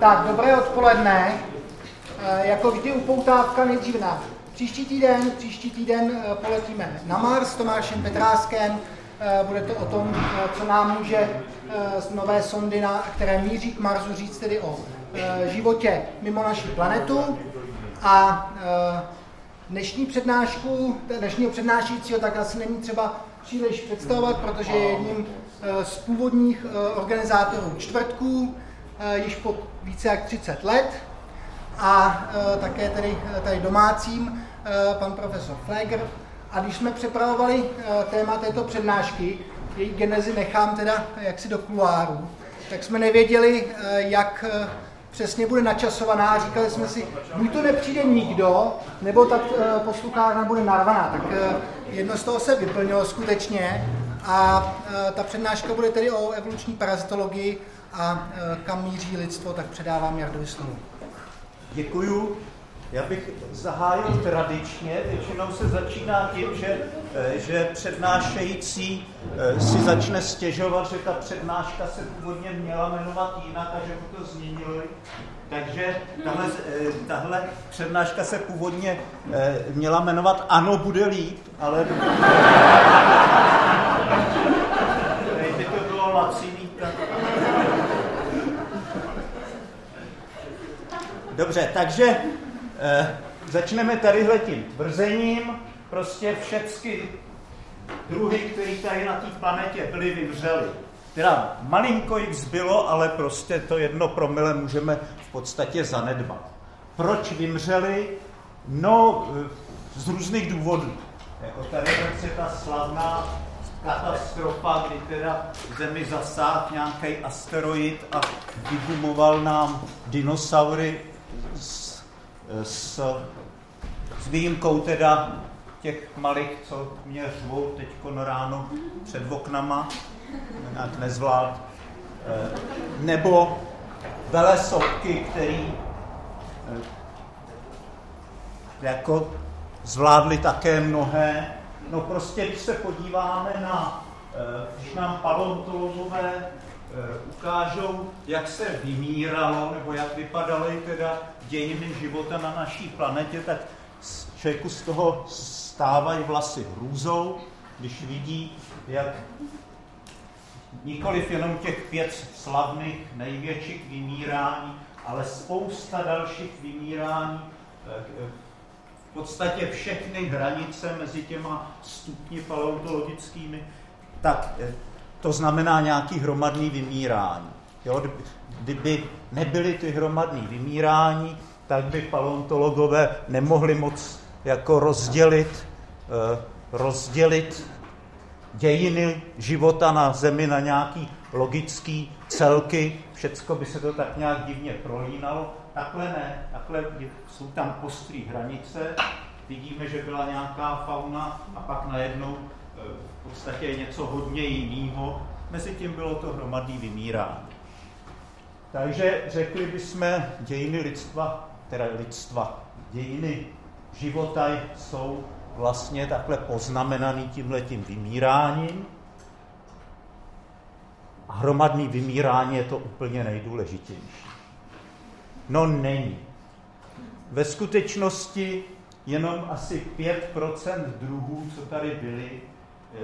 Tak, dobré odpoledne. E, jako vždy upoutávka nejdřív na příští týden. Příští týden e, poletíme na Mars s Tomášem Petráskem. E, bude to o tom, co nám může z nové sondy, na, které míří k Marsu, říct tedy o životě mimo naši planetu. A dnešní přednášku, dnešního přednášejícího tak asi není třeba příliš představovat, protože je jedním z původních organizátorů čtvrtků, již po více jak 30 let a také tady, tady domácím pan profesor Fleger. A když jsme připravovali téma této přednášky, její genezi nechám teda jaksi do kuluáru, tak jsme nevěděli, jak přesně bude načasovaná. Říkali jsme si, buď to nepřijde nikdo, nebo ta posluchárna bude narvaná. Tak jedno z toho se vyplnilo skutečně. A ta přednáška bude tedy o evoluční parazitologii a kam míří lidstvo, tak předávám Jardovi slovo. Děkuju. Já bych zahájil tradičně, většinou se začíná tím, že, eh, že přednášející eh, si začne stěžovat, že ta přednáška se původně měla jmenovat jinak a že mu to změnili. Takže tahle, tahle přednáška se původně měla jmenovat Ano, bude líp, ale... Kdyby to bylo laciný, tak... Dobře, takže Eh, začneme tadyhle tím tvrzením. Prostě všechny druhy, které tady na té planetě byly, vymřely. Teda malinko jich zbylo, ale prostě to jedno promile můžeme v podstatě zanedbat. Proč vymřeli? No, eh, z různých důvodů. Jako tady je ta slavná katastrofa, kdy teda Zemi zasáhl nějaký asteroid a vygumoval nám dinosaury s, s výjimkou teda těch malých, co mě řvou teď ráno před oknama, nějak nezvlád, eh, nebo velesopky, který eh, jako zvládli také mnohé. No prostě, když se podíváme na, eh, když nám paleontologové ukážou, jak se vymíralo, nebo jak vypadaly teda dějiny života na naší planetě, tak člověku z toho stávají vlasy hrůzou, když vidí, jak nikoliv jenom těch pět slavných největších vymírání, ale spousta dalších vymírání, v podstatě všechny hranice mezi těma stupni paleontologickými, tak eh, to znamená nějaký hromadný vymírání. Jo, kdyby nebyly ty hromadné vymírání, tak by paleontologové nemohli moc jako rozdělit, eh, rozdělit dějiny života na Zemi na nějaký logický celky, všecko by se to tak nějak divně prolínalo. Takhle ne, takhle jsou tam postrý hranice, vidíme, že byla nějaká fauna a pak najednou eh, v podstatě něco hodně jiného. Mezi tím bylo to hromadný vymírání. Takže řekli bychom, dějiny lidstva, teda lidstva, dějiny života jsou vlastně takhle poznamenaný tímhletím vymíráním. A hromadný vymírání je to úplně nejdůležitější. No není. Ve skutečnosti jenom asi 5% druhů, co tady byly,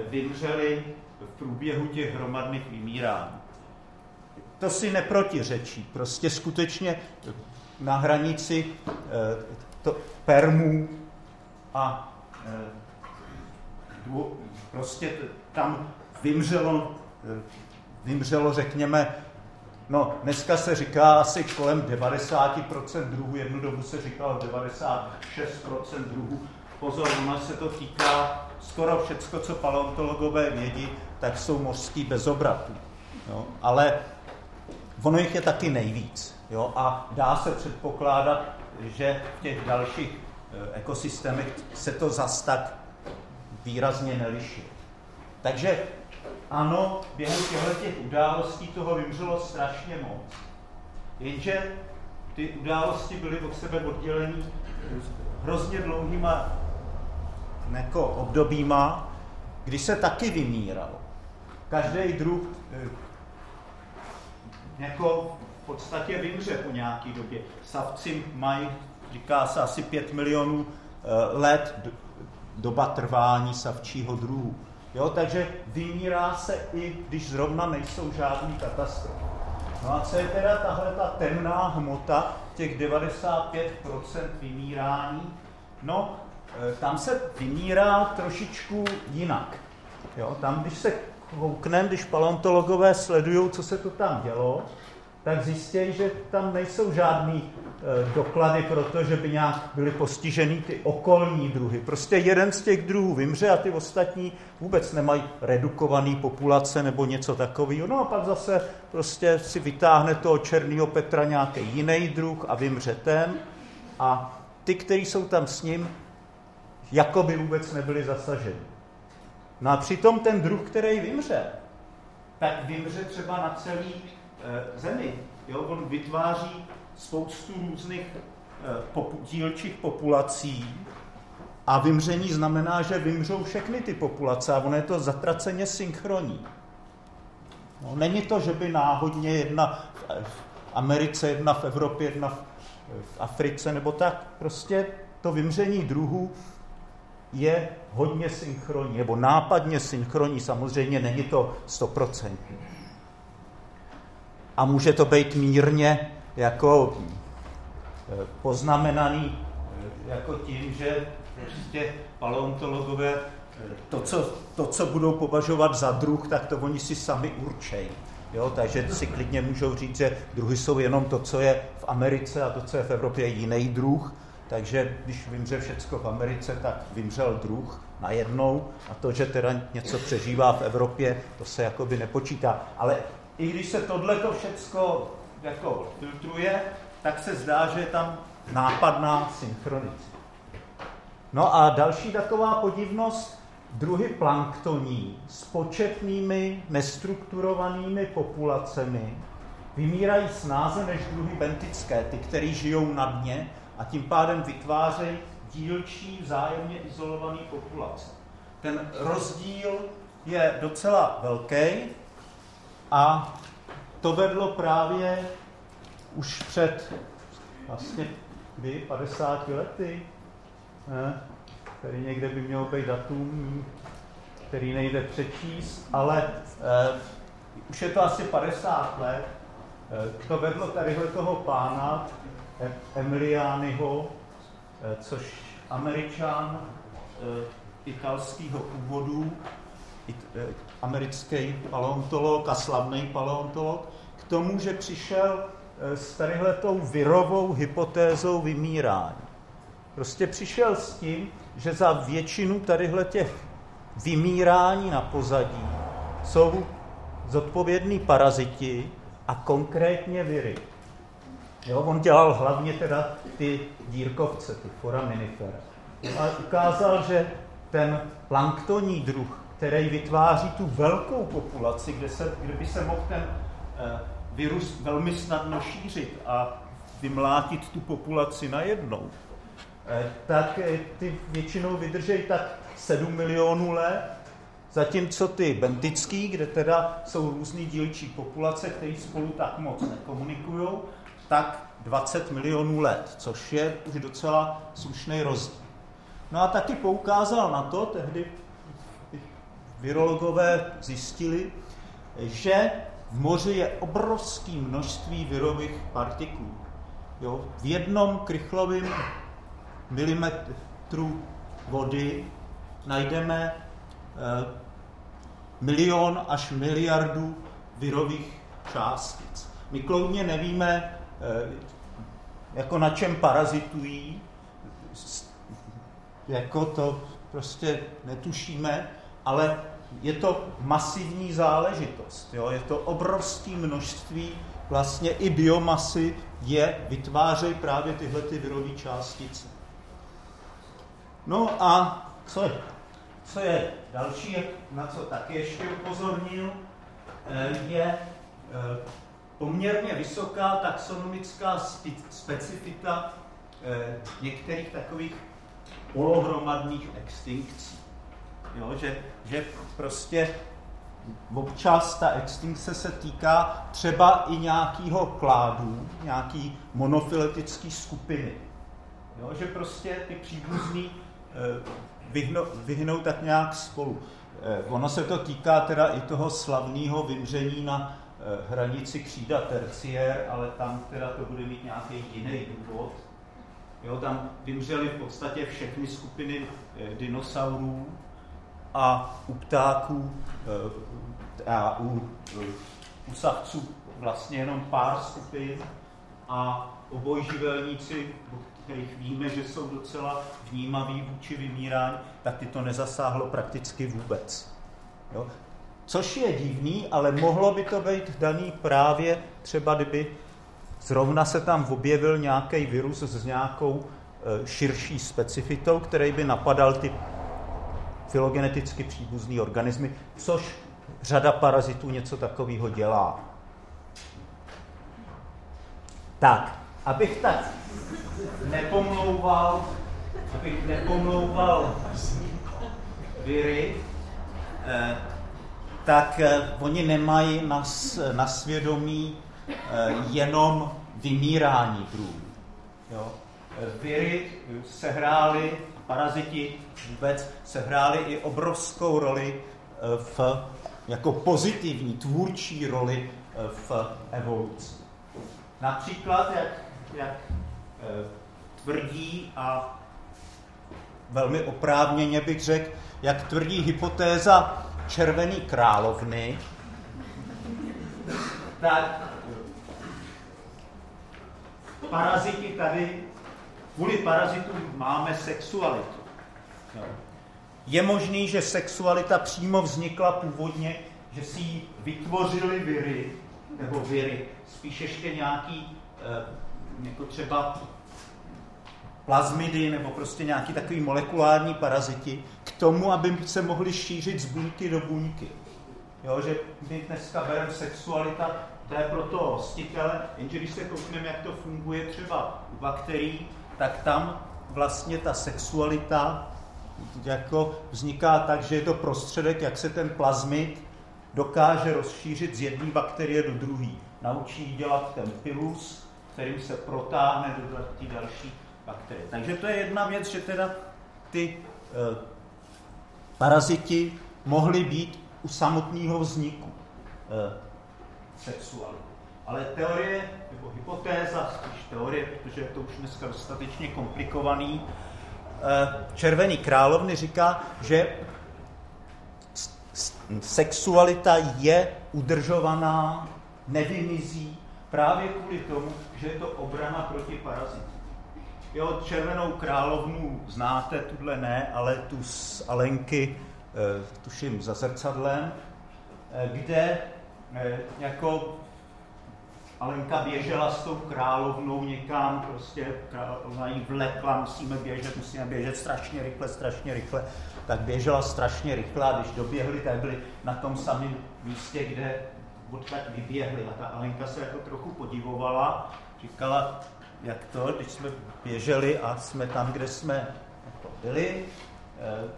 vymřeli v průběhu těch hromadných vymírání to si neprotiřečí. Prostě skutečně na hranici eh, to, permů a eh, prostě tam vymřelo, eh, vymřelo, řekněme, no dneska se říká asi kolem 90% druhů, jednu dobu se říkalo 96% druhů. Pozor, ono se to týká skoro všecko, co paleontologové vědí, tak jsou mořský bezobratů. No, ale ono jich je taky nejvíc. Jo? A dá se předpokládat, že v těch dalších eh, ekosystémech se to zas tak výrazně neliší. Takže ano, během těchto těch událostí toho vymřelo strašně moc. Jenže ty události byly od sebe oddělené hrozně dlouhýma jako obdobíma, kdy se taky vymíralo. Každý druh eh, jako v podstatě vymře po nějaké době. Savci mají, říká se, asi 5 milionů eh, let doba trvání savčího druhu. Jo, takže vymírá se i, když zrovna nejsou žádný katastrofy. No a co je teda tahle ta temná hmota, těch 95% vymírání? No, e, tam se vymírá trošičku jinak. Jo, tam, když se koukneme, když paleontologové sledují, co se to tam dělo, tak zjistějí, že tam nejsou žádný e, doklady pro to, že by nějak byly postiženy ty okolní druhy. Prostě jeden z těch druhů vymře a ty ostatní vůbec nemají redukovaný populace nebo něco takového. No a pak zase prostě si vytáhne toho černého Petra nějaký jiný druh a vymře ten. A ty, kteří jsou tam s ním, jako by vůbec nebyli zasaženi. No a přitom ten druh, který vymře, tak vymře třeba na celý e, zemi. Jo? On vytváří spoustu různých e, popu, dílčích populací a vymření znamená, že vymřou všechny ty populace a ono je to zatraceně synchronní. No, není to, že by náhodně jedna v Americe, jedna v Evropě, jedna v, v Africe nebo tak. Prostě to vymření druhů je hodně synchronní, nebo nápadně synchronní, samozřejmě není to stoprocentní. A může to být mírně jako eh, poznamenaný eh, jako tím, že prostě paleontologové eh, to co, to, co budou považovat za druh, tak to oni si sami určejí. Jo, takže si klidně můžou říct, že druhy jsou jenom to, co je v Americe a to, co je v Evropě, jiný druh. Takže když vymře všecko v Americe, tak vymřel druh najednou a to, že teda něco přežívá v Evropě, to se jakoby nepočítá. Ale i když se tohle to všecko jako filtruje, tak se zdá, že je tam nápadná synchronicita. No a další taková podivnost, druhy planktoní s početnými nestrukturovanými populacemi vymírají snáze než druhy bentické, ty, které žijou na dně a tím pádem vytvářejí dílčí vzájemně izolovaný populace. Ten rozdíl je docela velký a to vedlo právě už před vlastně kdy, 50 lety, ne? který někde by mělo být datum, který nejde přečíst, ale eh, už je to asi 50 let, eh, to vedlo tadyhle toho pána, Emiliányho, eh, což američan eh, italského původu, americký paleontolog a slavný paleontolog, k tomu, že přišel s tadyhletou virovou hypotézou vymírání. Prostě přišel s tím, že za většinu tadyhle těch vymírání na pozadí jsou zodpovědní paraziti a konkrétně viry. Jo, on dělal hlavně teda ty dírkovce, ty foraminifera. A ukázal, že ten planktonní druh, který vytváří tu velkou populaci, kde, se, kde by se mohl ten eh, virus velmi snadno šířit a vymlátit tu populaci najednou, eh, tak eh, ty většinou vydržejí tak 7 milionů let, zatímco ty bentický, kde teda jsou různý dílčí populace, které spolu tak moc nekomunikují, tak 20 milionů let, což je už docela slušný rozdíl. No a taky poukázal na to, tehdy virologové zjistili, že v moři je obrovské množství virových partiklů. Jo, v jednom krychlovém milimetru vody najdeme eh, milion až miliardu virových částic. My kloudně nevíme, jako na čem parazitují, jako to prostě netušíme, ale je to masivní záležitost. Jo? Je to obrovské množství vlastně i biomasy je, vytvářejí právě tyhle ty virové částice. No a co je, co je další, na co taky ještě upozornil, eh, je eh, poměrně vysoká taxonomická specifita eh, některých takových polohromadných extinkcí. Jo, že, že prostě občas ta extinkce se týká třeba i nějakého kládu, nějaký monofiletický skupiny. Jo, že prostě ty příbuzný eh, vyhnou, vyhnou tak nějak spolu. Eh, ono se to týká teda i toho slavného vymření na hranici křída terciér, ale tam teda to bude mít nějaký jiný důvod. Jo, tam vymřely v podstatě všechny skupiny dinosaurů a u ptáků a u, u savců vlastně jenom pár skupin a obojživelníci, kterých víme, že jsou docela vnímaví vůči vymírání, tak ty to nezasáhlo prakticky vůbec. Jo? Což je divný, ale mohlo by to být daný právě třeba, kdyby zrovna se tam objevil nějaký virus s nějakou e, širší specifitou, který by napadal ty filogeneticky příbuzný organismy, což řada parazitů něco takového dělá. Tak, abych tak nepomlouval, abych nepomlouval viry, eh, tak eh, oni nemají na, na svědomí eh, jenom vymírání druhů. Jo? Viry sehrály, paraziti vůbec sehrály i obrovskou roli v, jako pozitivní, tvůrčí roli v evoluci. Například, jak, jak Eh, tvrdí a velmi oprávněně bych řekl, jak tvrdí hypotéza červený královny, tak. Paraziti tady, kvůli parazitům máme sexualitu. Je možný, že sexualita přímo vznikla původně, že si ji vytvořili viry, nebo viry, spíš ještě nějaký, eh, jako třeba plazmidy nebo prostě nějaký takový molekulární paraziti k tomu, aby se mohli šířit z buňky do buňky. Jo, že my dneska bereme sexualita, to je pro to hostitele, jenže když se koukneme, jak to funguje třeba u bakterií, tak tam vlastně ta sexualita jako vzniká tak, že je to prostředek, jak se ten plazmid dokáže rozšířit z jedné bakterie do druhé. Naučí dělat ten pilus, kterým se protáhne do další bakterie. Takže to je jedna věc, že teda ty e, paraziti mohly být u samotného vzniku e, sexuality. Ale teorie, nebo hypotéza, spíš teorie, protože je to už dneska dostatečně komplikovaný, e, Červený královny říká, že sexualita je udržovaná, nevymizí, právě kvůli tomu, že je to obrana proti parazitům. Jo, Červenou královnu znáte, tuhle ne, ale tu z Alenky, eh, tuším za zrcadlem, eh, kde eh, jako Alenka běžela s tou královnou někam, prostě ona jí vlekla, musíme běžet, musíme běžet strašně rychle, strašně rychle, tak běžela strašně rychle a když doběhli, tak byli na tom samém místě, kde odkud vyběhli. A ta Alenka se jako trochu podivovala, říkala, jak to, když jsme běželi a jsme tam, kde jsme byli, eh,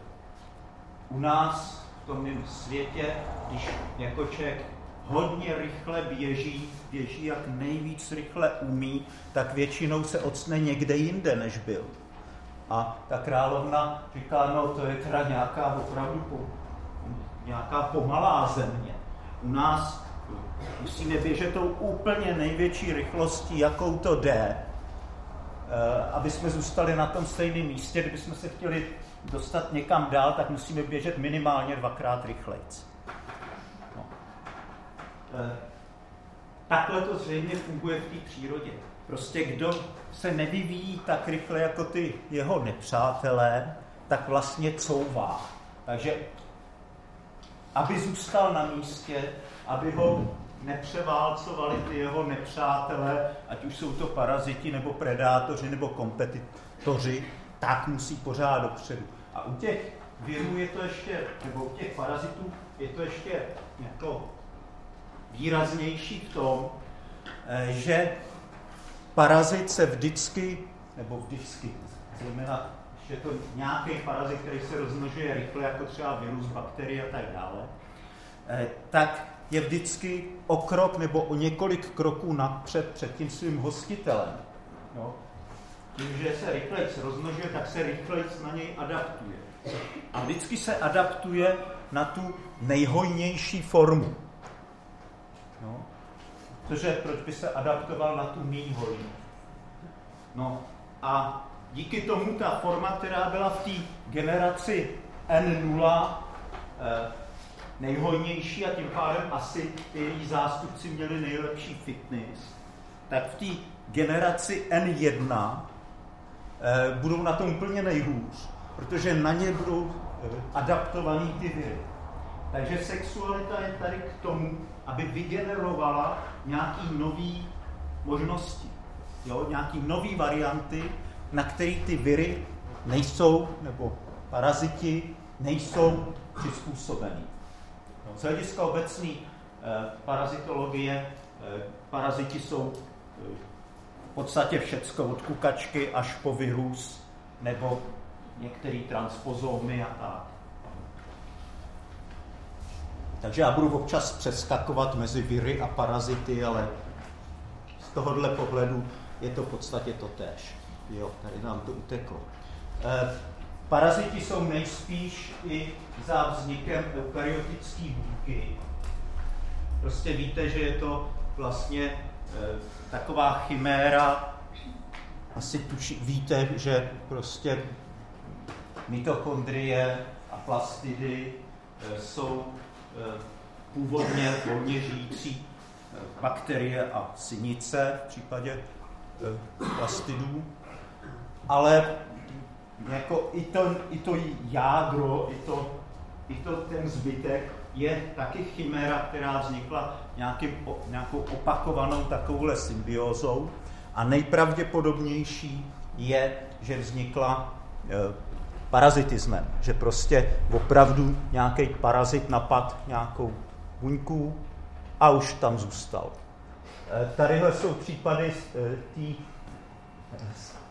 u nás v tom mém světě, když jako člověk hodně rychle běží, běží jak nejvíc rychle umí, tak většinou se ocne někde jinde, než byl. A ta královna říká, no to je teda nějaká opravdu po, nějaká pomalá země. U nás musíme běžet tou úplně největší rychlostí, jakou to jde, aby jsme zůstali na tom stejném místě, kdybychom se chtěli dostat někam dál, tak musíme běžet minimálně dvakrát rychleji. No. Eh, takhle to zřejmě funguje v té přírodě. Prostě kdo se nevyvíjí tak rychle jako ty jeho nepřátelé, tak vlastně couvá. Takže aby zůstal na místě, aby ho nepřeválcovali ty jeho nepřátelé, ať už jsou to paraziti, nebo predátoři, nebo kompetitoři, tak musí pořád dopředu. A u těch virů je to ještě, nebo u těch parazitů je to ještě jako výraznější v tom, eh, že parazit se vždycky, nebo vždycky, zejména je to nějaký parazit, který se rozmnožuje rychle, jako třeba virus, bakterie a tak dále, eh, tak je vždycky o krok nebo o několik kroků napřed před tím svým hostitelem. Jo? Tím, že se rychleji rozmnožuje, tak se rychleji na něj adaptuje. A vždycky se adaptuje na tu nejhojnější formu. No. Cože, proč by se adaptoval na tu hojnou? No a díky tomu ta forma, která byla v té generaci N0 eh, nejhojnější a tím pádem asi její zástupci měli nejlepší fitness, tak v té generaci N1 eh, budou na tom úplně nejhůř, protože na ně budou eh, adaptovaný ty viry. Takže sexualita je tady k tomu, aby vygenerovala nějaký nový možnosti, jo? nějaký nový varianty, na který ty viry nejsou, nebo paraziti nejsou přizpůsobený. Z hlediska obecné eh, parazitologie, eh, paraziti jsou eh, v podstatě všecko od kukačky až po virus nebo některé transpozómy a tak. Takže já budu občas přeskakovat mezi viry a parazity, ale z tohohle pohledu je to v podstatě to tež. Jo, tady nám to uteklo. E, paraziti jsou nejspíš i za vznikem eukaryotické buňky. Prostě víte, že je to vlastně e, taková chiméra, asi tuši, víte, že prostě mitochondrie a plastidy e, jsou e, původně volně žijící bakterie a synice v případě plastidů ale jako i to, i to jádro, i to, i to ten zbytek je taky chiméra, která vznikla nějakým, nějakou opakovanou takovouhle symbiózou a nejpravděpodobnější je, že vznikla e, parazitismem, že prostě opravdu nějaký parazit napad nějakou buňku a už tam zůstal. E, tadyhle jsou případy e, té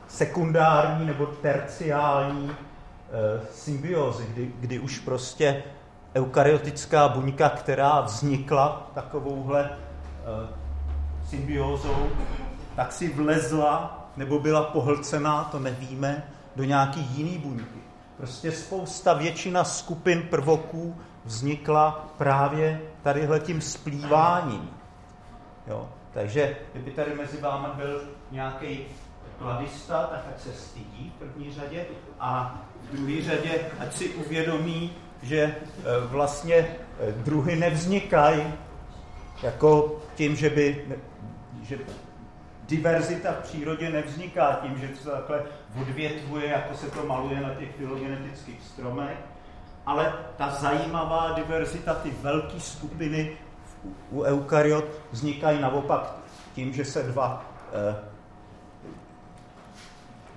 sekundární nebo terciální symbiózy, kdy, kdy už prostě eukaryotická buňka, která vznikla takovouhle e, symbiózou, tak si vlezla nebo byla pohlcená, to nevíme, do nějaký jiný buňky. Prostě spousta, většina skupin prvoků vznikla právě tadyhle tím splýváním. Jo? Takže kdyby tady mezi vámi byl nějaký kladista, tak ať se stydí v první řadě a v druhé řadě ať si uvědomí, že e, vlastně e, druhy nevznikají jako tím, že by že diverzita v přírodě nevzniká tím, že se takhle odvětvuje, jako se to maluje na těch filogenetických stromech, ale ta zajímavá diverzita, ty velké skupiny u eukaryot vznikají naopak tím, že se dva e,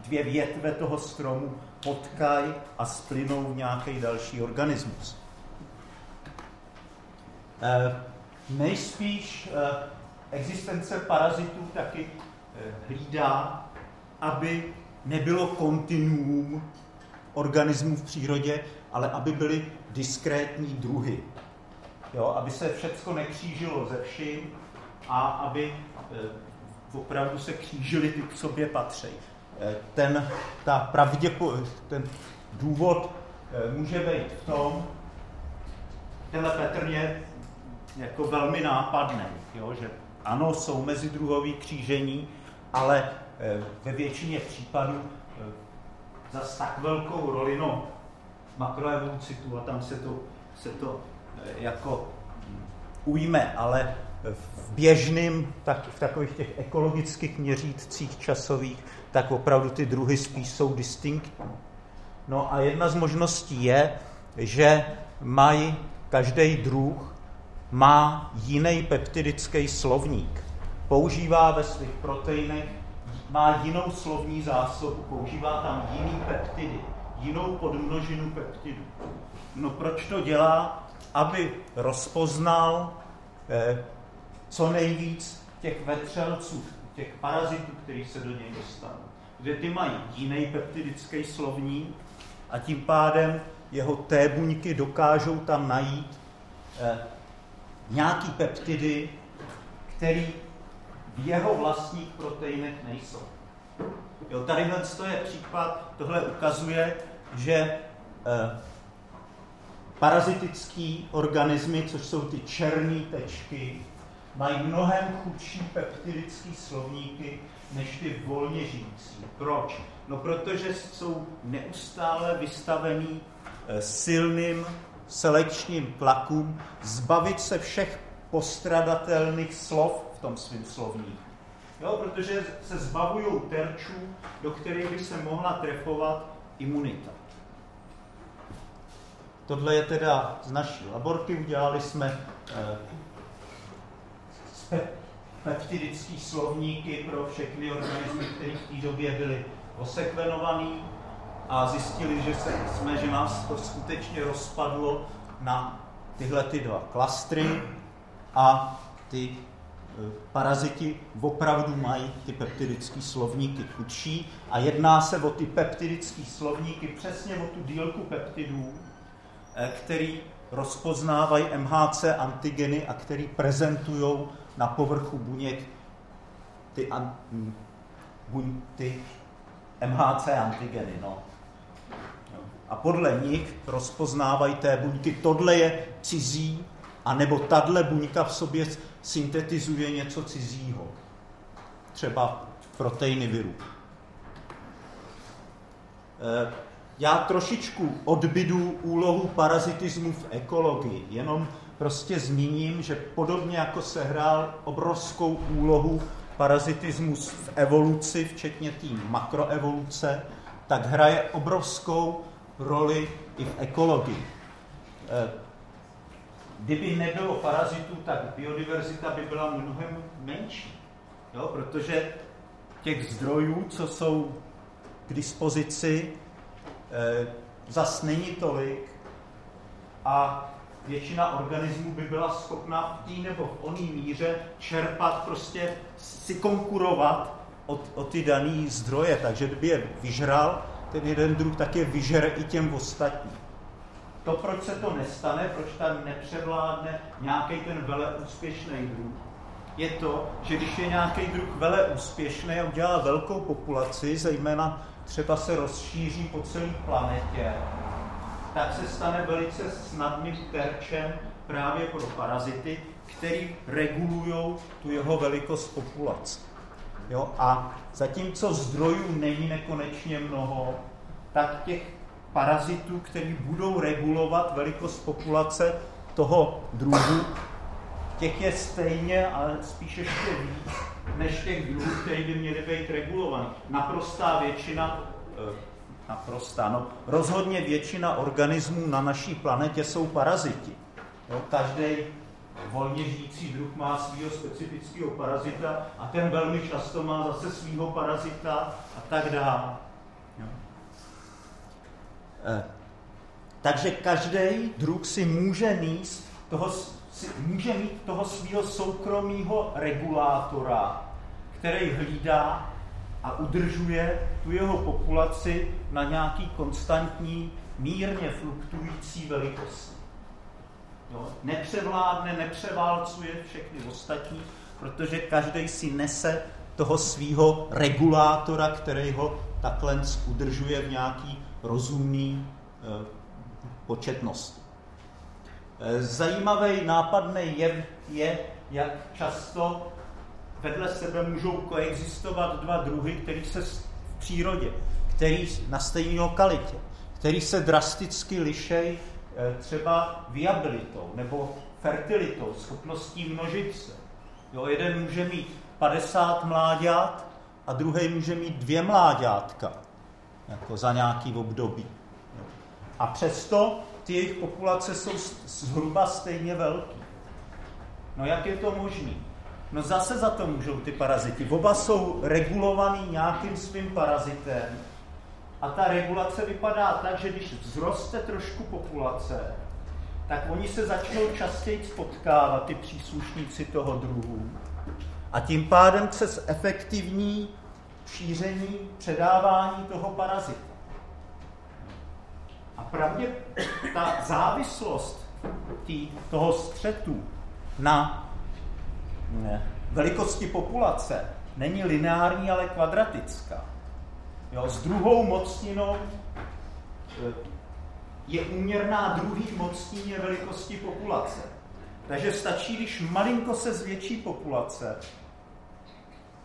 dvě větve toho stromu potkají a splynou v nějaký další organismus. E, nejspíš e, existence parazitů taky e, hlídá, aby nebylo kontinuum organismů v přírodě, ale aby byly diskrétní druhy. Jo, aby se všechno nekřížilo ze vším a aby opravdu se křížily ty k sobě patří. Eh, ten, ta pravděpo, ten důvod eh, může být v tom, tenhle Petr je jako velmi nápadný, jo, že ano, jsou mezidruhový křížení, ale eh, ve většině případů zas tak velkou roli, no, makroevolucitu a tam se to, se to jako hm, ujme, ale v běžným, tak v takových těch ekologických měřítcích časových tak opravdu ty druhy spíš jsou distinktní. No a jedna z možností je, že mají každý druh má jiný peptidický slovník. Používá ve svých proteinech, má jinou slovní zásobu, používá tam jiný peptidy, jinou podmnožinu peptidů. No proč to dělá? Aby rozpoznal eh, co nejvíc těch vetřelců, těch parazitů, který se do něj dostanou. Že ty mají jiný peptidický slovník a tím pádem jeho té buňky dokážou tam najít eh, nějaký peptidy, který v jeho vlastních proteinech nejsou. Jo, tady to je případ, tohle ukazuje, že eh, parazitický organismy, což jsou ty černé tečky, mají mnohem chudší peptidické slovníky než ty volně žijící. Proč? No protože jsou neustále vystavený eh, silným selekčním tlakům zbavit se všech postradatelných slov v tom svém slovníku. Jo, protože se zbavují terčů, do kterých by se mohla trefovat imunita. Tohle je teda z naší laborky, udělali jsme eh, peptidické slovníky pro všechny organismy, které v té době byly osekvenované a zjistili, že se, jsme, že nás to skutečně rozpadlo na tyhle ty dva klastry a ty e, paraziti opravdu mají ty peptidické slovníky chudší a jedná se o ty peptidické slovníky, přesně o tu dílku peptidů, e, který rozpoznávají MHC antigeny a který prezentují na povrchu buněk ty, an, buň, ty MHC antigeny. No. A podle nich rozpoznávají té buňky, tohle je cizí, anebo tahle buňka v sobě syntetizuje něco cizího. Třeba proteiny viru. Eh, já trošičku odbydu úlohu parazitismu v ekologii, jenom prostě zmíním, že podobně jako se hrál obrovskou úlohu parazitismus v evoluci, včetně té makroevoluce, tak hraje obrovskou roli i v ekologii. Eh, kdyby nebylo parazitů, tak biodiverzita by byla mnohem menší. Jo? Protože těch zdrojů, co jsou k dispozici, eh, zas není tolik a většina organismů by byla schopna v té nebo v oné míře čerpat, prostě si konkurovat o, o ty dané zdroje. Takže kdyby je vyžral, ten jeden druh, tak je vyžere i těm ostatním. To, proč se to nestane, proč tam nepřevládne nějaký ten vele úspěšný druh, je to, že když je nějaký druh vele úspěšný a udělá velkou populaci, zejména třeba se rozšíří po celé planetě, tak se stane velice snadným terčem právě pro parazity, který regulují tu jeho velikost populace. Jo? A zatímco zdrojů není nekonečně mnoho, tak těch parazitů, který budou regulovat velikost populace toho druhu, těch je stejně, ale spíš ještě víc, než těch druhů, který by měly být regulovaný. Naprostá většina eh, naprostá. No, rozhodně většina organismů na naší planetě jsou paraziti. Každý volně žijící druh má svého specifického parazita a ten velmi často má zase svého parazita a tak dále. Eh, takže každý druh si může mít toho, si, může mít toho svého soukromého regulátora, který hlídá a udržuje tu jeho populaci na nějaký konstantní, mírně fluktující velikosti. Jo? Nepřevládne, nepřeválcuje všechny ostatní, protože každý si nese toho svého regulátora, který ho takhle udržuje v nějaký rozumný e, početnosti. E, zajímavý nápadný jev je, jak často vedle sebe můžou koexistovat dva druhy, který se v přírodě, který na stejné lokalitě, který se drasticky lišejí eh, třeba viabilitou nebo fertilitou, schopností množit se. Jo, jeden může mít 50 mláďat a druhý může mít dvě mláďátka jako za nějaký období. A přesto ty jejich populace jsou zhruba stejně velké. No jak je to možné? No zase za to můžou ty parazity. Oba jsou regulovaný nějakým svým parazitem a ta regulace vypadá tak, že když vzroste trošku populace, tak oni se začnou častěji spotkávat, ty příslušníci toho druhu. A tím pádem se zefektivní šíření, předávání toho parazita. A pravdě ta závislost tý, toho střetu na velikosti populace není lineární, ale kvadratická. Jo, s druhou mocninou eh, je úměrná druhý mocnině velikosti populace. Takže stačí, když malinko se zvětší populace,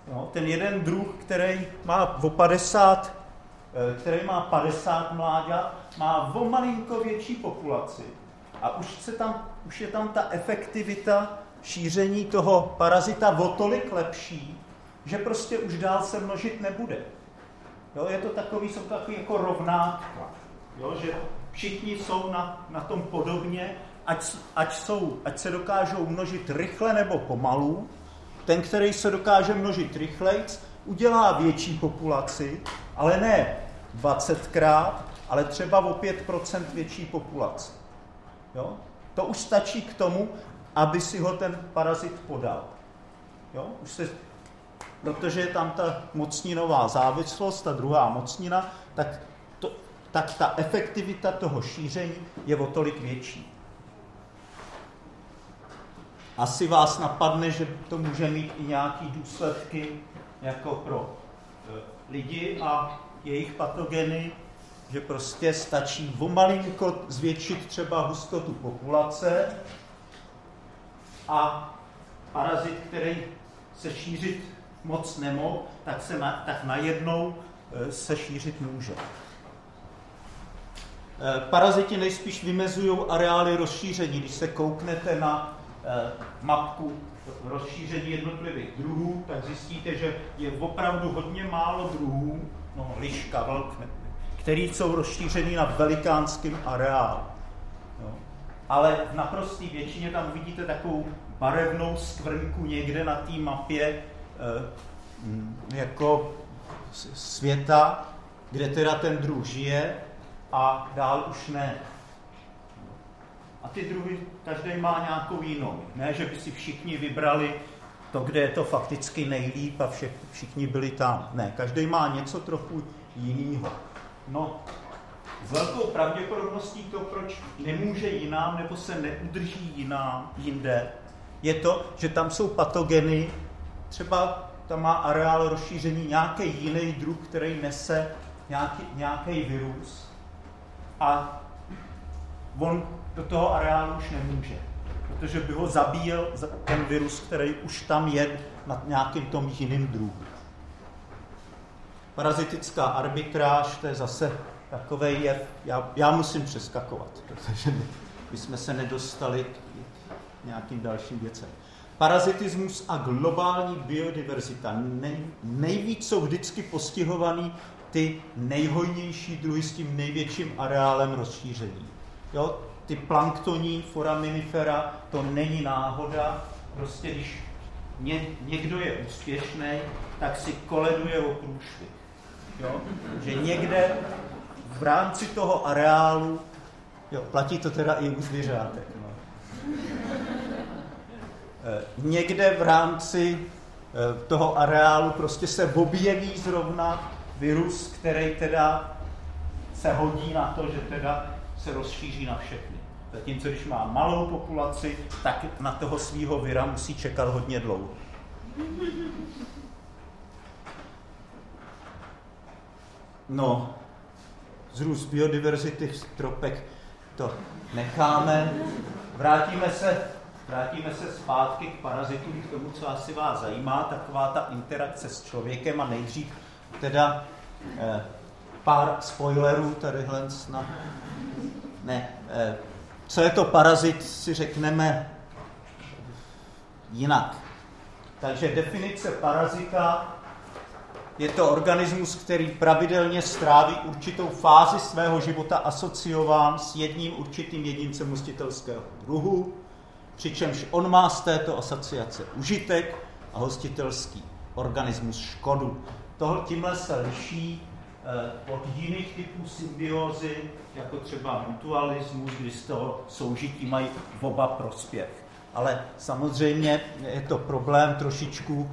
jo, ten jeden druh, který má o 50, eh, který má 50 mláďat, má o malinko větší populaci. A už, se tam, už je tam ta efektivita šíření toho parazita o tolik lepší, že prostě už dál se množit nebude. Jo, je to takový, jsou takový jako rovnátka, jo, že všichni jsou na, na tom podobně, ať, ať, jsou, ať se dokážou množit rychle nebo pomalu, ten, který se dokáže množit rychleji, udělá větší populaci, ale ne 20krát, ale třeba o 5% větší populaci. Jo? To už stačí k tomu, aby si ho ten parazit podal. Jo? Už se, protože je tam ta mocninová závislost, ta druhá mocnina, tak, to, tak ta efektivita toho šíření je o tolik větší. Asi vás napadne, že to může mít i nějaké důsledky jako pro e, lidi a jejich patogeny, že prostě stačí o malinko zvětšit třeba hustotu populace a parazit, který se šířit moc nemohl, tak, se na, tak najednou e, se šířit může. E, paraziti nejspíš vymezují areály rozšíření. Když se kouknete na e, mapku rozšíření jednotlivých druhů, tak zjistíte, že je opravdu hodně málo druhů, no, liška, vlk, který jsou rozšíření na velikánském areálu. Ale v naprosté většině tam vidíte takovou barevnou skvrnku někde na té mapě e, jako světa, kde teda ten druh žije a dál už ne. A ty druhy, každý má nějakou jinou. Ne, že by si všichni vybrali to, kde je to fakticky nejlíp a všichni byli tam. Ne, každý má něco trochu jiného. No, s velkou pravděpodobností to, proč nemůže jinám nebo se neudrží jinám jinde, je to, že tam jsou patogeny, třeba tam má areál rozšíření nějaký jiný druh, který nese nějaký, nějaký virus a on do toho areálu už nemůže, protože by ho zabíjel ten virus, který už tam je na nějakým tom jiným druhu. Parazitická arbitráž, to je zase takový jev, já, já musím přeskakovat, protože my, my jsme se nedostali k nějakým dalším věcem. Parazitismus a globální biodiverzita. Nej, nejvíc jsou vždycky postihovaný ty nejhojnější druhy s tím největším areálem rozšíření. Jo, ty planktoní foraminifera, to není náhoda. Prostě když ně, někdo je úspěšný, tak si koleduje o průšvih. Jo? Že někde v rámci toho areálu, jo, platí to teda i u zvěřátek, no. E, někde v rámci e, toho areálu prostě se objeví zrovna virus, který teda se hodí na to, že teda se rozšíří na všechny. Zatímco když má malou populaci, tak na toho svého vira musí čekat hodně dlouho. No, zrůst biodiverzity v stropech to necháme. Vrátíme se, vrátíme se zpátky k parazitům, k tomu, co asi vás zajímá, taková ta interakce s člověkem a nejdřív teda eh, pár spoilerů tadyhle na... Ne, eh, co je to parazit, si řekneme jinak. Takže definice parazita je to organismus, který pravidelně stráví určitou fázi svého života asociován s jedním určitým jedincem hostitelského druhu, přičemž on má z této asociace užitek a hostitelský organismus škodu. Tohle tímhle se liší eh, od jiných typů symbiózy, jako třeba mutualismus, kdy z toho soužití mají oba prospěch. Ale samozřejmě je to problém trošičku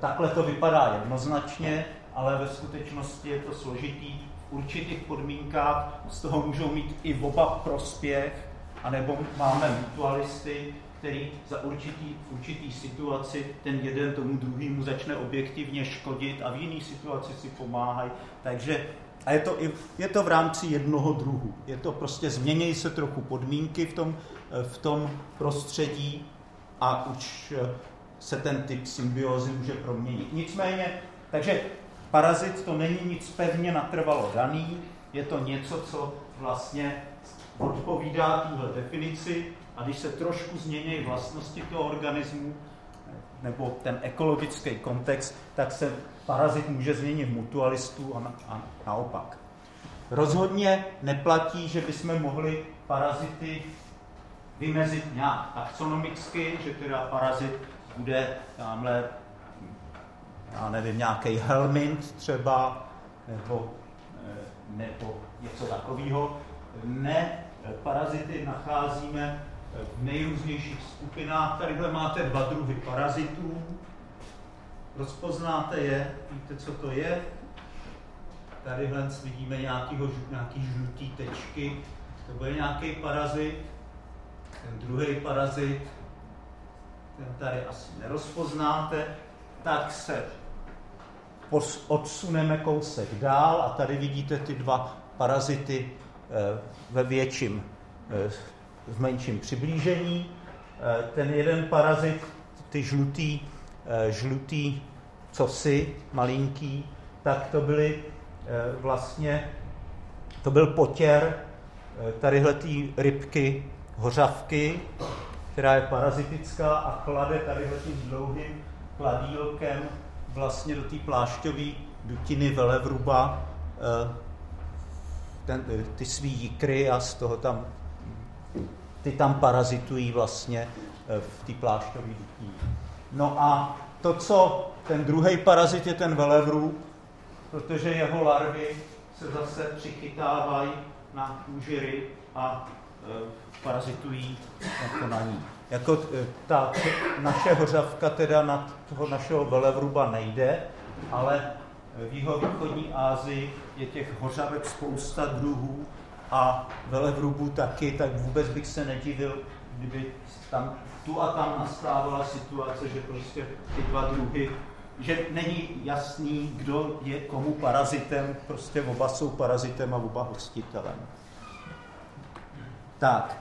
takhle to vypadá jednoznačně, ale ve skutečnosti je to složitý. V určitých podmínkách z toho můžou mít i oba prospěch, anebo máme mutualisty, který za určitý, v určitý situaci ten jeden tomu druhému začne objektivně škodit a v jiné situaci si pomáhají. Takže a je to, i, je to v rámci jednoho druhu. Je to prostě, změní se trochu podmínky v tom, v tom prostředí a už eh, se ten typ symbiózy může proměnit. Nicméně, takže parazit to není nic pevně natrvalo daný, je to něco, co vlastně odpovídá téhle definici a když se trošku změní vlastnosti toho organismu nebo ten ekologický kontext, tak se parazit může změnit v mutualistu a, na, a naopak. Rozhodně neplatí, že bychom mohli parazity vymezit nějak taxonomicky, že teda parazit bude tamhle, já nevím, nějaký helmint třeba, nebo, eh, nebo něco takového. Ne, parazity nacházíme v nejrůznějších skupinách. Tadyhle máte dva druhy parazitů. Rozpoznáte je, víte, co to je? Tadyhle vidíme nějakýho, nějaký žlutý tečky. To bude nějaký parazit. Ten druhý parazit, ten tady asi nerozpoznáte, tak se odsuneme kousek dál a tady vidíte ty dva parazity eh, ve větším, eh, v menším přiblížení. Eh, ten jeden parazit, ty žlutý, žlutý cosi, malinký, tak to byly vlastně, to byl potěr tadyhle ty rybky, hořavky, která je parazitická a klade tadyhle tím dlouhým kladílkem vlastně do té plášťové dutiny velevruba ten, ty svý jikry a z toho tam, ty tam parazitují vlastně eh, v té plášťové dutí. No a to, co ten druhý parazit je ten velevrub, protože jeho larvy se zase přichytávají na kůži a parazitují jako na ní. Jako e, ta naše hořavka teda na toho našeho velevruba nejde, ale v jihovýchodní Ázii je těch hořavek spousta druhů a velevrubů taky, tak vůbec bych se nedivil, kdyby tam tu a tam nastávala situace, že prostě ty dva druhy, že není jasný, kdo je komu parazitem, prostě oba jsou parazitem a oba hostitelem. Tak,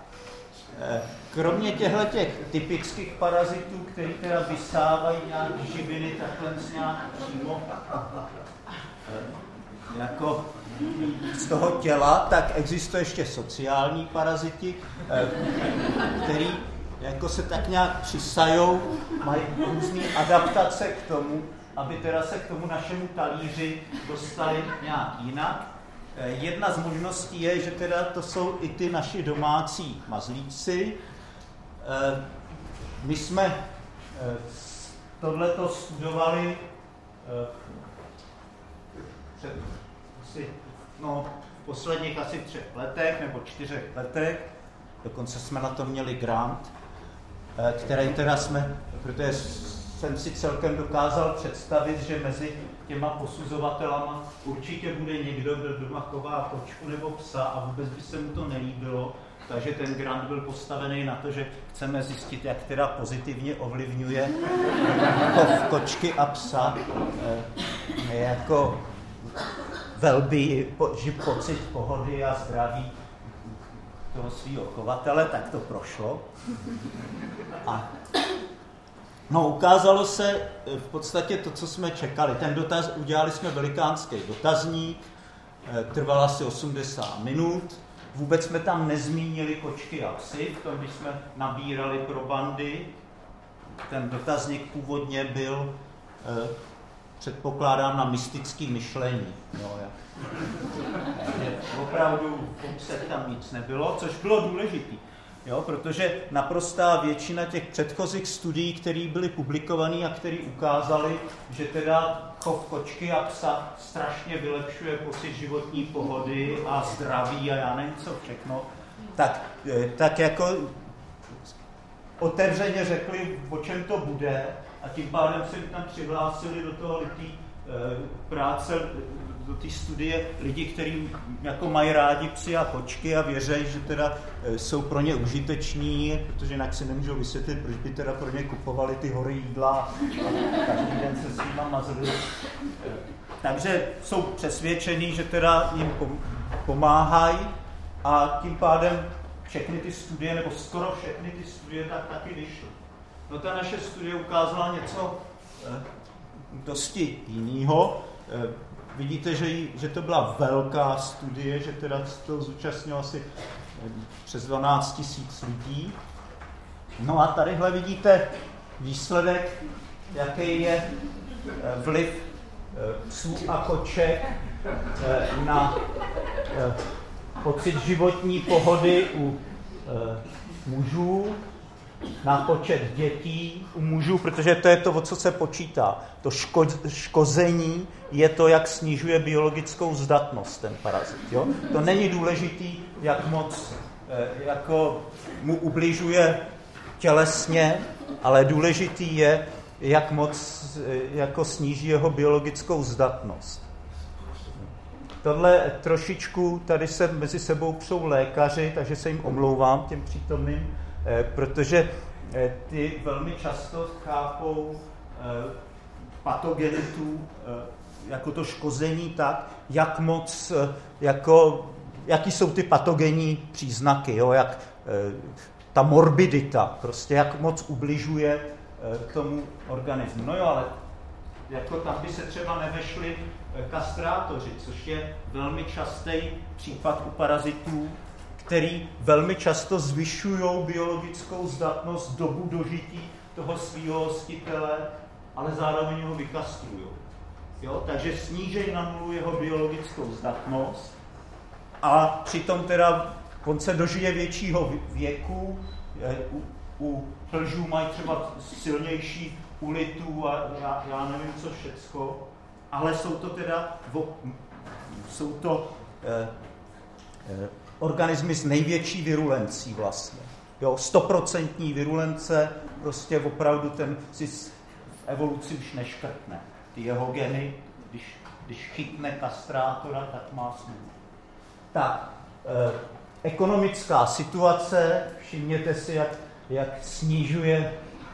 eh, kromě těchto těch typických parazitů, který teda vysávají nějaké živiny takhle nějak přímo Eh, jako z toho těla, tak existuje ještě sociální paraziti, eh, který jako se tak nějak přisajou, mají různé adaptace k tomu, aby teda se k tomu našemu talíři dostali nějak jinak. Eh, jedna z možností je, že teda to jsou i ty naši domácí mazlíci. My jsme tohleto studovali před asi, no, v posledních asi třech letech nebo čtyřech letech, dokonce jsme na to měli grant, eh, který teda jsme, protože jsem si celkem dokázal představit, že mezi těma posuzovatelama určitě bude někdo, kdo doma chová kočku nebo psa a vůbec by se mu to nelíbilo, takže ten grant byl postavený na to, že chceme zjistit, jak teda pozitivně ovlivňuje chov kočky a psa e, jako velby, po, pocit pohody a zdraví toho svého chovatele, tak to prošlo. A no, ukázalo se v podstatě to, co jsme čekali. Ten dotaz, udělali jsme velikánský dotazník, eh, trval asi 80 minut, vůbec jsme tam nezmínili kočky a psy, v tom, když jsme nabírali pro bandy. Ten dotazník původně byl eh, předpokládám na mystické myšlení. No, jak. opravdu se tam nic nebylo, což bylo důležité. Jo, protože naprostá většina těch předchozích studií, které byly publikované a které ukázaly, že teda chov kočky a psa strašně vylepšuje pocit životní pohody a zdraví a já nevím co všechno, tak, eh, tak jako otevřeně řekli, o čem to bude a tím pádem se tam přihlásili do toho litý práce do té studie lidi, kteří jako mají rádi psy a kočky a věří, že teda e, jsou pro ně užiteční, protože jinak si nemůžou vysvětlit, proč by teda pro ně kupovali ty hory jídla a každý den se s nima mazli. E, takže jsou přesvědčení, že teda jim pomáhají a tím pádem všechny ty studie, nebo skoro všechny ty studie tak taky vyšly. No ta naše studie ukázala něco e, dosti jiného vidíte, že, jí, že to byla velká studie, že teda to zúčastnilo asi eh, přes 12 tisíc lidí. No a tadyhle vidíte výsledek, jaký je eh, vliv eh, psů a koček na pocit životní pohody u mužů na počet dětí u mužů, protože to je to, o co se počítá. To ško, škození je to, jak snižuje biologickou zdatnost ten parazit. Jo? To není důležitý, jak moc eh, jako mu ubližuje tělesně, ale důležitý je, jak moc eh, jako sníží jeho biologickou zdatnost. Tohle trošičku, tady se mezi sebou přou lékaři, takže se jim omlouvám těm přítomným, protože eh, ty velmi často chápou eh, patogenitu jako to škození tak, jak moc, jako, jaký jsou ty patogenní příznaky, jo, jak ta morbidita, prostě jak moc ubližuje tomu organismu. No jo, ale jako tam by se třeba nevešli kastrátoři, což je velmi častý případ u parazitů, který velmi často zvyšují biologickou zdatnost dobu dožití toho svého hostitele, ale zároveň ho vykastrují. Jo? Takže snížejí na nulu jeho biologickou zdatnost a přitom teda on se dožije většího věku, u, u plžů mají třeba silnější ulitů a já, já nevím co všecko, ale jsou to teda jsou to eh, eh, organismy s největší virulencí vlastně. Jo, stoprocentní virulence, prostě opravdu ten si v evoluci už neškrtne. Ty jeho geny, když, když chytne kastrátora, tak má smůlu. Tak, eh, ekonomická situace, všimněte si, jak, jak snižuje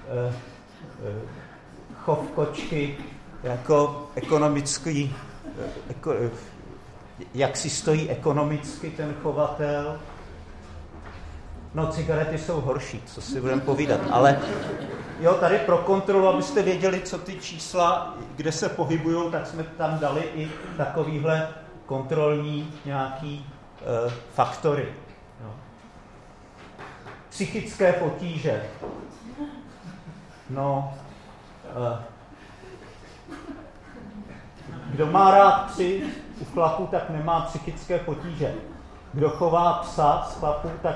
eh, eh, chov kočky jako ekonomický, eh, eh, jak si stojí ekonomicky ten chovatel. No, cigarety jsou horší, co si budeme povídat, ale jo, tady pro kontrolu, abyste věděli, co ty čísla, kde se pohybují, tak jsme tam dali i takovýhle kontrolní nějaký e, faktory. Jo. Psychické potíže. No, e, kdo má rád psy, u chlapů, tak nemá psychické potíže. Kdo chová psa z chlapů, tak,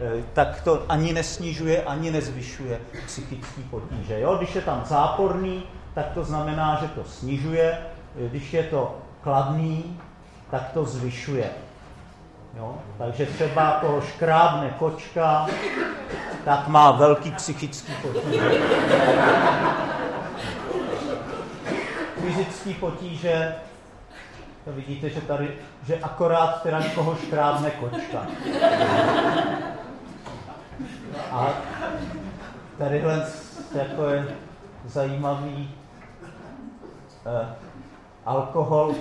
eh, tak to ani nesnižuje, ani nezvyšuje psychické potíže. Jo? Když je tam záporný, tak to znamená, že to snižuje. Když je to kladný, tak to zvyšuje. Jo? Takže třeba toho škrábne kočka, tak má velký psychický potíže. Fyzický potíže to vidíte, že tady, že akorát teda někoho škrábne kočka. A tadyhle jako je zajímavý eh, alkohol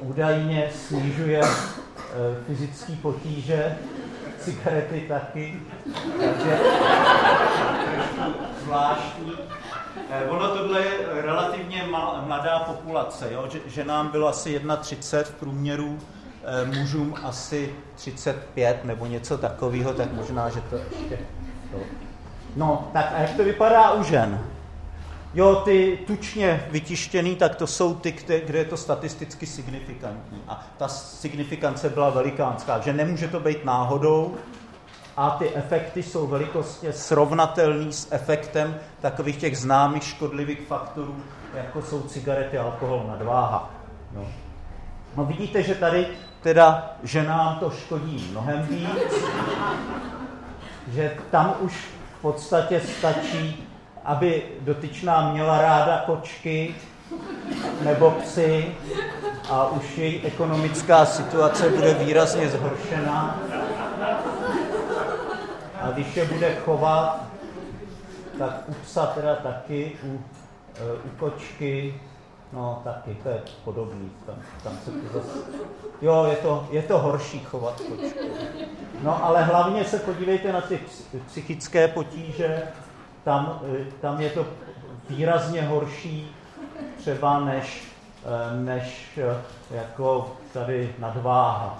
údajně snižuje eh, fyzické potíže, cigarety taky, takže zvláštní. Eh, ono tohle je relativně mladá populace, jo? Že, že nám bylo asi 1,30 v průměru, eh, mužům asi 35 nebo něco takového, tak možná, že to ještě... No, tak a jak to vypadá u žen? Jo, ty tučně vytištěný, tak to jsou ty, kde je to statisticky signifikantní. A ta signifikance byla velikánská, že nemůže to být náhodou, a ty efekty jsou velikostně srovnatelné s efektem takových těch známých škodlivých faktorů, jako jsou cigarety, alkohol, nadváha. No. no vidíte, že tady teda ženám to škodí mnohem víc, že tam už v podstatě stačí, aby dotyčná měla ráda kočky nebo psy a už její ekonomická situace bude výrazně zhoršena. A když je bude chovat, tak u psa teda taky, u, e, u kočky, no taky, to je podobný. Tam, tam se to zase... Jo, je to, je to horší chovat kočku. No ale hlavně se podívejte na ty psychické potíže, tam, e, tam je to výrazně horší třeba než, e, než jako tady nadváha.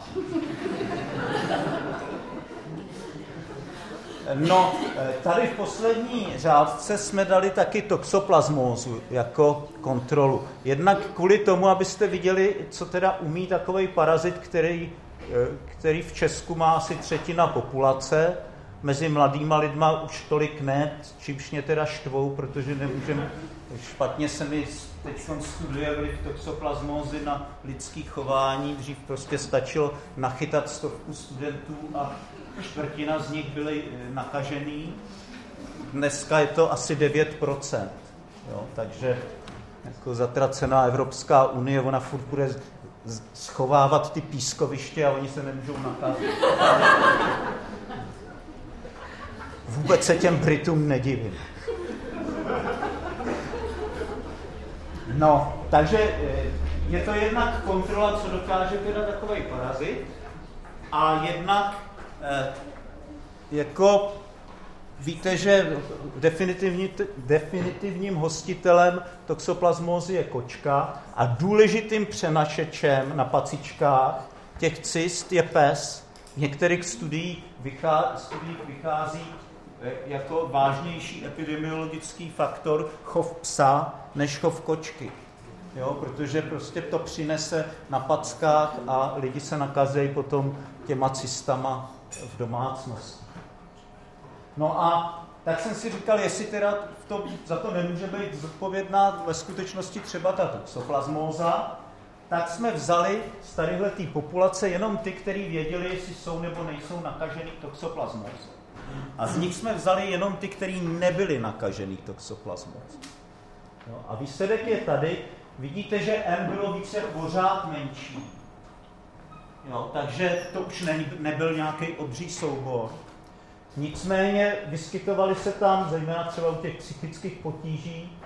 No, tady v poslední řádce jsme dali taky toxoplasmózu jako kontrolu. Jednak kvůli tomu, abyste viděli, co teda umí takový parazit, který, eh, který v Česku má asi třetina populace, mezi mladýma lidma už tolik ne, čímž mě teda štvou, protože nemůžem, špatně se mi teď studuje vliv toxoplasmózy na lidský chování, dřív prostě stačilo nachytat stovku studentů a čtvrtina z nich byly eh, nakažený, dneska je to asi 9%. Jo? Takže jako zatracená Evropská unie, ona furt bude schovávat ty pískoviště a oni se nemůžou nakazit. Vůbec se těm Britům nedivím. No, takže eh, je to jednak kontrola, co dokáže teda takový parazit, a jednak jako víte, že definitivní, definitivním hostitelem toxoplasmózy je kočka a důležitým přenašečem na pacičkách těch cyst je pes. V některých studiích vychází, vychází eh, jako vážnější epidemiologický faktor chov psa než chov kočky. Jo, protože prostě to přinese na packách a lidi se nakazejí potom těma cystama v domácnosti. No a tak jsem si říkal, jestli teda v to, za to nemůže být zodpovědná ve skutečnosti třeba ta toxoplasmóza, tak jsme vzali z tadyhle populace jenom ty, kteří věděli, jestli jsou nebo nejsou nakažený toxoplasmózou. A z nich jsme vzali jenom ty, kteří nebyli nakažený toxoplasmózou. No a výsledek je tady. Vidíte, že M bylo více pořád menší. Jo, takže to už ne, nebyl nějaký obří soubor. Nicméně vyskytovaly se tam, zejména třeba u těch psychických potíží,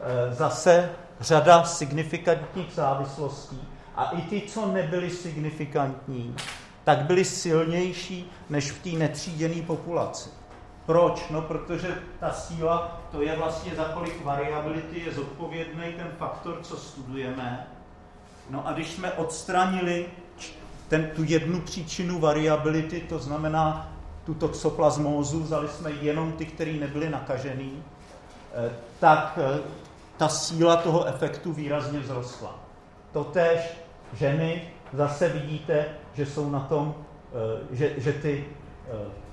e, zase řada signifikantních závislostí. A i ty, co nebyly signifikantní, tak byly silnější než v té netříděné populaci. Proč? No, protože ta síla, to je vlastně za kolik variability je zodpovědný ten faktor, co studujeme. No a když jsme odstranili ten, tu jednu příčinu variability, to znamená tu toxoplasmózu, vzali jsme jenom ty, kteří nebyli nakažený, eh, tak eh, ta síla toho efektu výrazně vzrostla. Totež ženy, zase vidíte, že jsou na tom, eh, že, že ty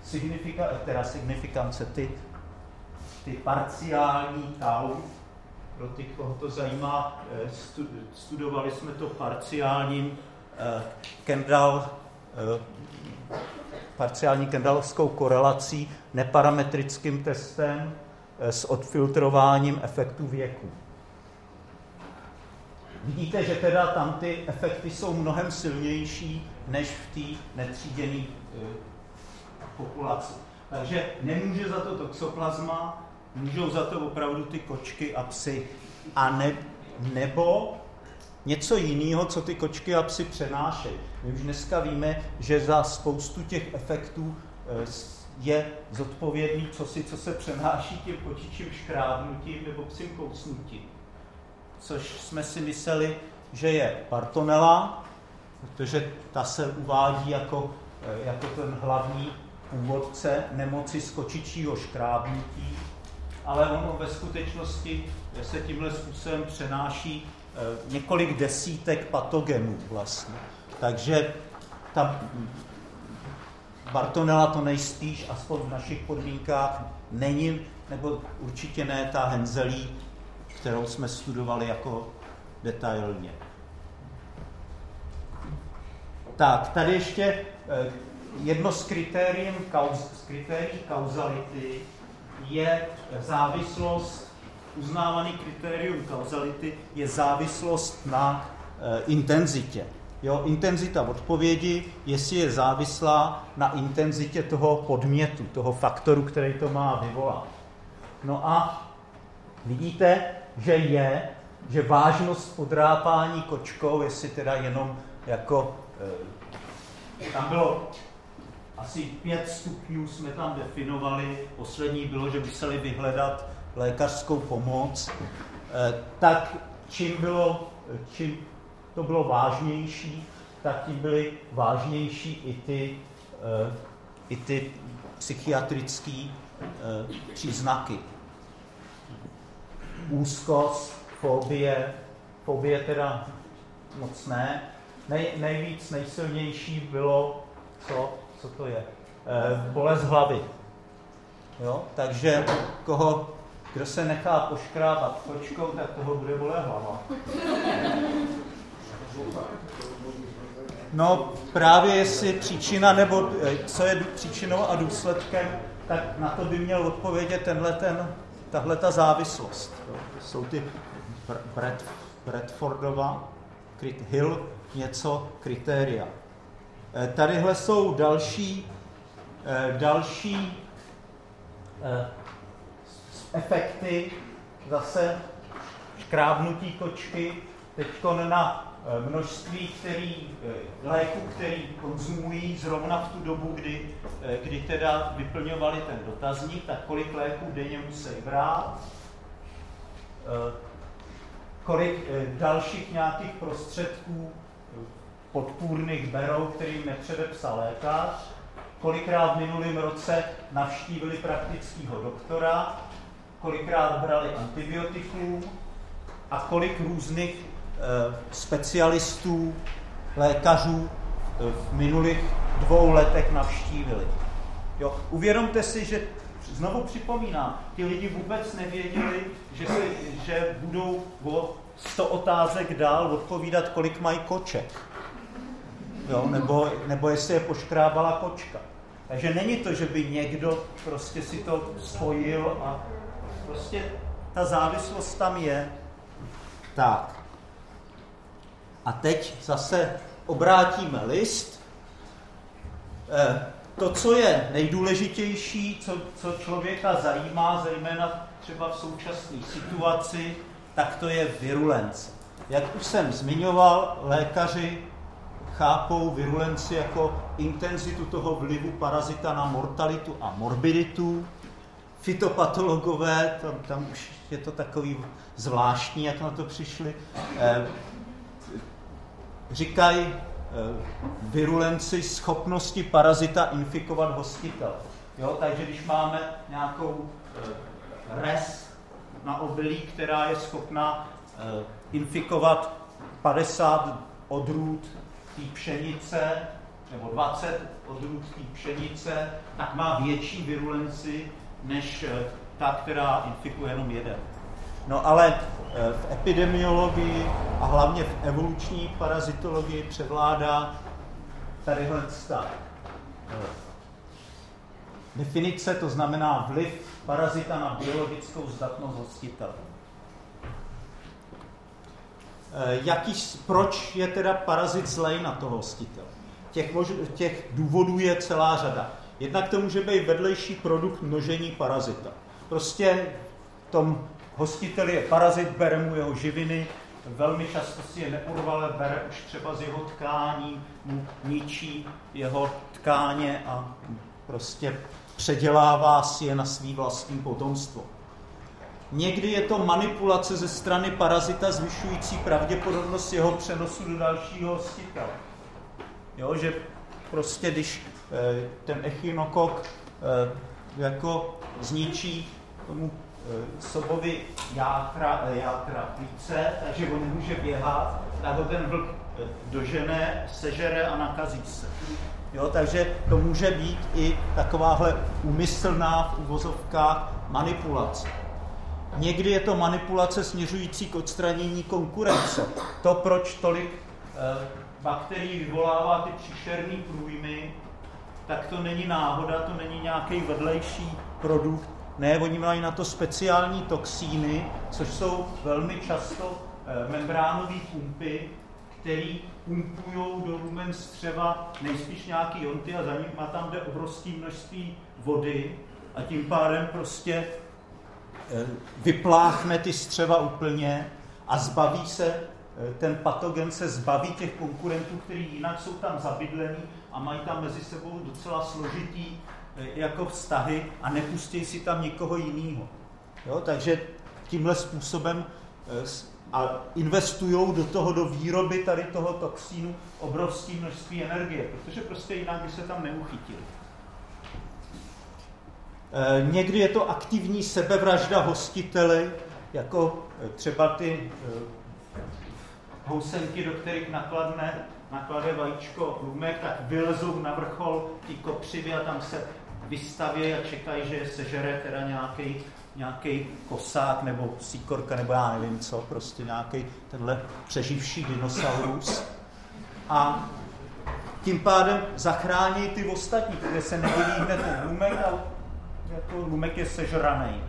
signifika, teda signifikance, ty, ty parciální tau, pro ty, koho to zajímá, studovali jsme to parciálním Kendall, eh, parciální kendalovskou korelací, neparametrickým testem eh, s odfiltrováním efektu věku. Vidíte, že teda tam ty efekty jsou mnohem silnější než v té netříděné populaci. Takže nemůže za to toxoplasma, můžou za to opravdu ty kočky a psy. A ne, nebo něco jiného, co ty kočky a psy přenášejí. My už dneska víme, že za spoustu těch efektů eh, je zodpovědný si, co se přenáší tím kočičím škrábnutím nebo psím kousnutím. Což jsme si mysleli, že je partonela, protože ta se uvádí jako, eh, jako ten hlavní původce nemoci z kočičího škrábnutí, ale ono ve skutečnosti se tímhle způsobem přenáší několik desítek patogenů vlastně. Takže ta Bartonella to nejspíš, aspoň v našich podmínkách, není, nebo určitě ne ta henzelí, kterou jsme studovali jako detailně. Tak, tady ještě eh, jedno z kritérií, kauz, z kritérií kauzality je závislost uznávaný kritérium kauzality je závislost na e, intenzitě. Jo, intenzita odpovědi, jestli je závislá na intenzitě toho podmětu, toho faktoru, který to má vyvolat. No a vidíte, že je, že vážnost podrápání kočkou, jestli teda jenom jako, e, tam bylo asi pět stupňů jsme tam definovali, poslední bylo, že museli vyhledat lékařskou pomoc, e, tak čím, bylo, čím to bylo vážnější, tak tím byly vážnější i ty, e, i ty psychiatrické příznaky úzkost, fobie, fobie teda moc ne. Nej, nejvíc, nejsilnější bylo, co, co to je? E, bolest hlavy. Jo? Takže koho, kdo se nechá poškrábat kočkou, tak toho bude bolet hlava. No právě jestli příčina, nebo eh, co je příčinou a důsledkem, tak na to by měl odpovědět tenhle ten tahle ta závislost. Jo. Jsou ty Brad, Bradfordova, Hill, něco kritéria. Eh, tadyhle jsou další, eh, další efekty, zase škrábnutí kočky, teď na Eh, množství který, eh, léků, který konzumují zrovna v tu dobu, kdy, eh, kdy teda vyplňovali ten dotazník, tak kolik léků denně musí brát, kolik dalších nějakých prostředků podpůrných berou, kterým nepředepsal lékař, kolikrát v minulém roce navštívili praktického doktora, kolikrát brali antibiotikum a kolik různých Eh, specialistů, lékařů eh, v minulých dvou letech navštívili. Jo, uvědomte si, že znovu připomínám, ty lidi vůbec nevěděli, že, se, že budou o 100 otázek dál odpovídat, kolik mají koček. Jo, nebo, nebo jestli je poškrábala kočka. Takže není to, že by někdo prostě si to spojil a prostě ta závislost tam je. Tak. A teď zase obrátíme list. Eh, to, co je nejdůležitější, co, co člověka zajímá, zejména třeba v současné situaci, tak to je virulence. Jak už jsem zmiňoval, lékaři chápou virulenci jako intenzitu toho vlivu parazita na mortalitu a morbiditu. Fitopatologové, tam, tam už je to takový zvláštní, jak na to přišli, eh, říkají eh, virulenci schopnosti parazita infikovat hostitel. Jo, takže když máme nějakou eh, res na obilí, která je schopna eh, infikovat 50 odrůd té pšenice, nebo 20 odrůd té pšenice, tak má větší virulenci než ta, která infikuje jenom jeden. No ale eh, v epidemiologii a hlavně v evoluční parazitologii převládá tadyhle ta eh, definice, to znamená vliv parazita na biologickou zdatnost hostitele. Eh, jaký, proč je teda parazit zlej na toho hostitele? Těch, těch důvodů je celá řada. Jednak to může být vedlejší produkt množení parazita. Prostě v tom Hostitel je parazit, bere mu jeho živiny, velmi často si je neurvale bere už třeba z jeho tkání, mu ničí jeho tkáně a prostě předělává si je na svý vlastní potomstvo. Někdy je to manipulace ze strany parazita zvyšující pravděpodobnost jeho přenosu do dalšího hostitele. Jo, že prostě když ten echinokok e, jako zničí tomu Eh, sobovi játra, eh, játra plíce, takže on může běhat, tak ho ten vlk eh, dožene, sežere a nakazí se. Jo, takže to může být i takováhle úmyslná v uvozovkách manipulace. Někdy je to manipulace směřující k odstranění konkurence. To, proč tolik bakterií vyvolává ty příšerné průjmy, tak to není náhoda, to není nějaký vedlejší produkt. Ne, oni mají na to speciální toxíny, což jsou velmi často eh, membránové pumpy, které pumpují do lumen střeva nejspíš nějaký jonty a za nimi tam jde obrovské množství vody a tím pádem prostě eh, vypláchne ty střeva úplně a zbaví se, ten patogen se zbaví těch konkurentů, kteří jinak jsou tam zabydlení a mají tam mezi sebou docela složitý eh, jako vztahy a nepustí si tam nikoho jiného. Jo, takže tímhle způsobem a investují do toho, do výroby tady toho toxínu obrovské množství energie, protože prostě jinak by se tam neuchytili. E, někdy je to aktivní sebevražda hostiteli, jako třeba ty housenky, do kterých nakladne, naklade vajíčko lumek, tak vylezou na vrchol ty kopřivy a tam se vystaví a čekají, že je sežere teda nějaký nějaký kosák nebo síkorka nebo já nevím co, prostě nějaký tenhle přeživší dinosaurus. A tím pádem zachrání ty ostatní, protože se nedělí hned lumek a jako lumek je sežraný.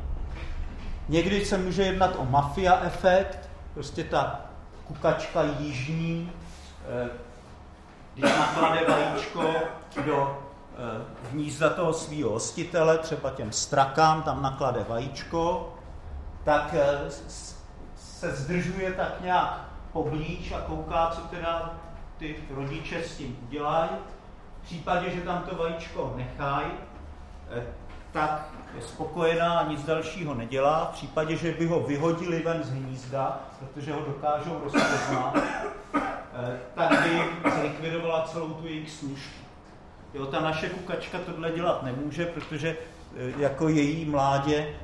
Někdy se může jednat o mafia efekt, prostě ta kukačka jižní, eh, když naklade vajíčko do hnízda toho svého hostitele, třeba těm strakám, tam naklade vajíčko, tak eh, se zdržuje tak nějak poblíž a kouká, co teda ty rodiče s tím udělají. V případě, že tam to vajíčko nechají, eh, tak je spokojená a nic dalšího nedělá. V případě, že by ho vyhodili ven z hnízda, protože ho dokážou rozpoznat, eh, tak by zlikvidovala celou tu jejich službu. Jo, ta naše kukačka tohle dělat nemůže, protože e, jako její mládě e,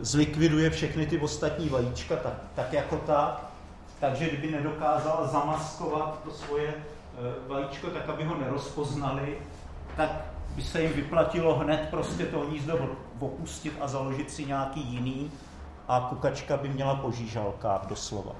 zlikviduje všechny ty ostatní vajíčka tak, tak jako tak. Takže kdyby nedokázala zamaskovat to svoje vajíčko tak, aby ho nerozpoznali, tak by se jim vyplatilo hned prostě to hnízdo opustit a založit si nějaký jiný a kukačka by měla po žížalkách doslova.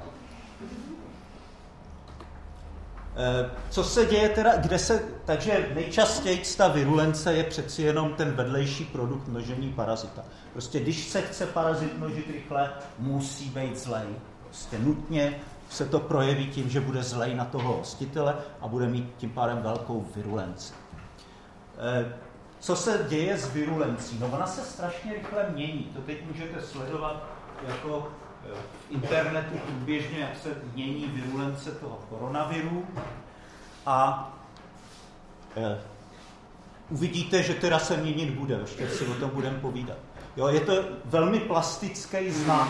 Eh, co se děje teda, kde se, takže nejčastěji ta virulence je přeci jenom ten vedlejší produkt množení parazita. Prostě když se chce parazit množit rychle, musí být zlej. Prostě nutně se to projeví tím, že bude zlej na toho hostitele a bude mít tím pádem velkou virulenci. Eh, co se děje s virulencí? No ona se strašně rychle mění. To teď můžete sledovat jako v internetu průběžně, jak se mění virulence toho koronaviru a eh, uvidíte, že teda se měnit bude, ještě si o tom budeme povídat. Jo, je to velmi plastický znak,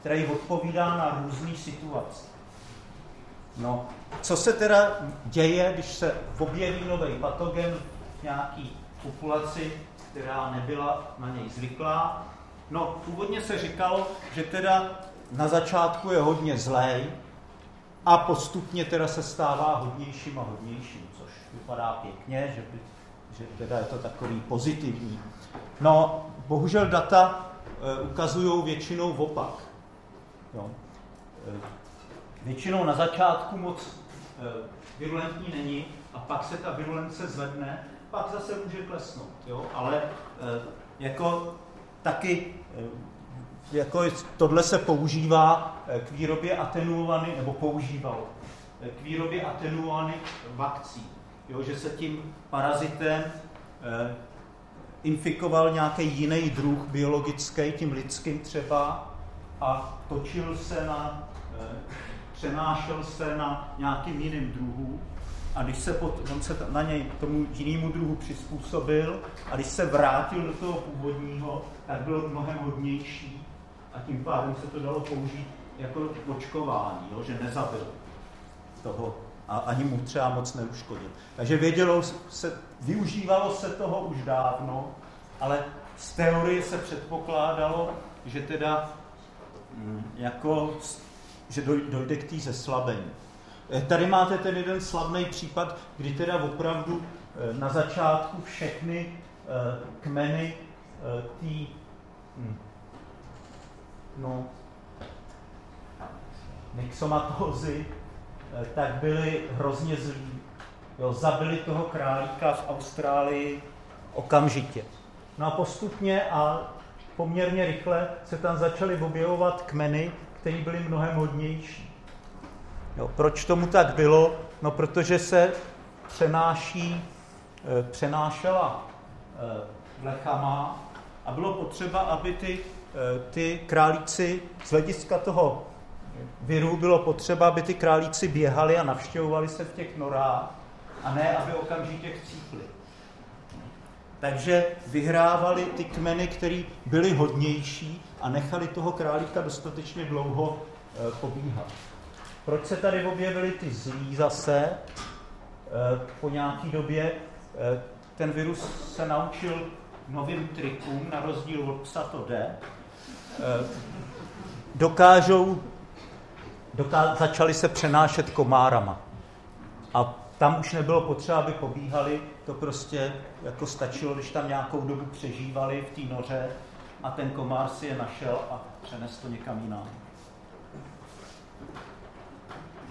který odpovídá na různé situace. No, co se teda děje, když se objeví nový patogen v nějaký populaci, která nebyla na něj zvyklá? No, původně se říkalo, že teda na začátku je hodně zlej a postupně teda se stává hodnějším a hodnějším, což vypadá pěkně, že, by, že teda je to takový pozitivní. No, bohužel data e, ukazují většinou opak. Jo. E, většinou na začátku moc e, virulentní není a pak se ta virulence zvedne, pak zase může klesnout. Jo? Ale e, jako taky e, jako tohle se používá eh, k výrobě atenuovaných, nebo používalo, eh, k výrobě atenuovaných vakcí. Jo, že se tím parazitem eh, infikoval nějaký jiný druh biologický, tím lidským třeba, a točil se na, eh, přenášel se na nějakým jiným druhu. A když se pod, on se na něj tomu jinému druhu přizpůsobil a když se vrátil do toho původního, tak byl mnohem hodnější a tím pádem se to dalo použít jako očkování, jo, že nezabil toho a ani mu třeba moc neuškodil. Takže vědělo se, využívalo se toho už dávno, ale z teorie se předpokládalo, že teda mm, jako, že dojde k té zeslabení. E, tady máte ten jeden slavný případ, kdy teda opravdu e, na začátku všechny e, kmeny té hm, no, myxomatózy, eh, tak byli hrozně zlí. Jo, zabili toho králíka v Austrálii okamžitě. No a postupně a poměrně rychle se tam začaly objevovat kmeny, které byly mnohem hodnější. Jo, proč tomu tak bylo? No, protože se přenáší, eh, přenášela vlechama a bylo potřeba, aby ty, ty králíci z hlediska toho viru bylo potřeba, aby ty králíci běhali a navštěvovali se v těch norách a ne, aby okamžitě chcípli. Takže vyhrávali ty kmeny, které byly hodnější a nechali toho králíka dostatečně dlouho pobíhat. Proč se tady objevily ty zlí zase e, po nějaké době? E, ten virus se naučil novým trikům, na rozdíl od psa to jde. E, dokážou doká- začali se přenášet komárama. A tam už nebylo potřeba, aby pobíhali, to prostě jako stačilo, když tam nějakou dobu přežívali v té noře a ten komár si je našel a přenes to někam jinam.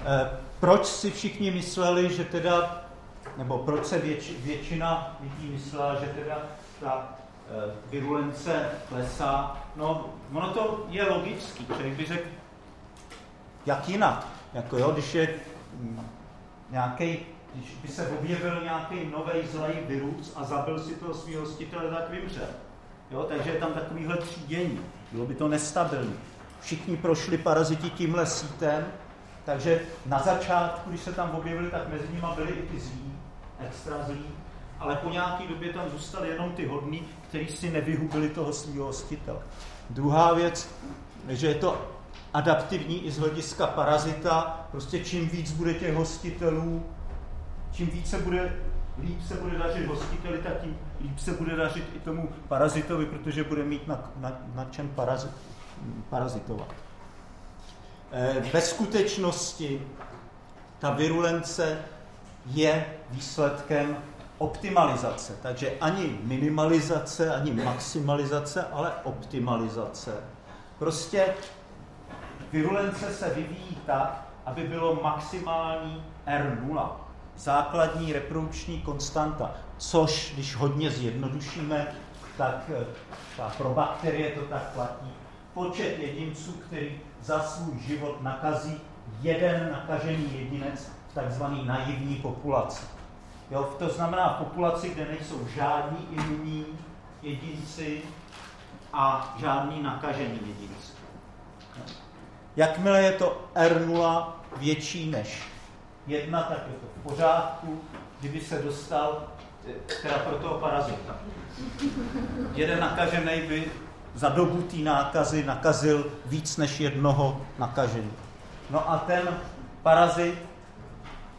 E, proč si všichni mysleli, že teda, nebo proč se věč, většina lidí myslela, že teda ta e, virulence klesá? No, ono to je logický. Člověk by řekl, jak jinak. Jako jo, když je mm, nějaký, když by se objevil nějaký nový zlej virus a zabil si toho svého hostitele, tak vymře. Jo, takže je tam takovýhle třídění. Bylo by to nestabilní. Všichni prošli paraziti tímhle sítem, takže na začátku, když se tam objevili, tak mezi nimi byli i ty zlí, extra zlí, ale po nějaké době tam zůstali jenom ty hodní, kteří si nevyhubili toho svého hostitele. Druhá věc, že je to adaptivní i z hlediska parazita. Prostě čím víc bude těch hostitelů, čím více bude, líp se bude dařit hostiteli, tak tím líp se bude dařit i tomu parazitovi, protože bude mít na, na, na čem parazit, parazitovat. Eh, ve skutečnosti ta virulence je výsledkem optimalizace. Takže ani minimalizace, ani maximalizace, ale optimalizace. Prostě Virulence se vyvíjí tak, aby bylo maximální R0, základní reprodukční konstanta, což, když hodně zjednodušíme, tak ta pro bakterie to tak platí. Počet jedinců, který za svůj život nakazí jeden nakažený jedinec v takzvané naivní populaci. Jo, to znamená v populaci, kde nejsou žádní imunní jedinci a žádní nakažení jedinci. Jakmile je to R0 větší než 1, tak je to v pořádku, kdyby se dostal teda pro toho parazita. Jeden nakažený by za dobu té nákazy nakazil víc než jednoho nakažený. No a ten parazit,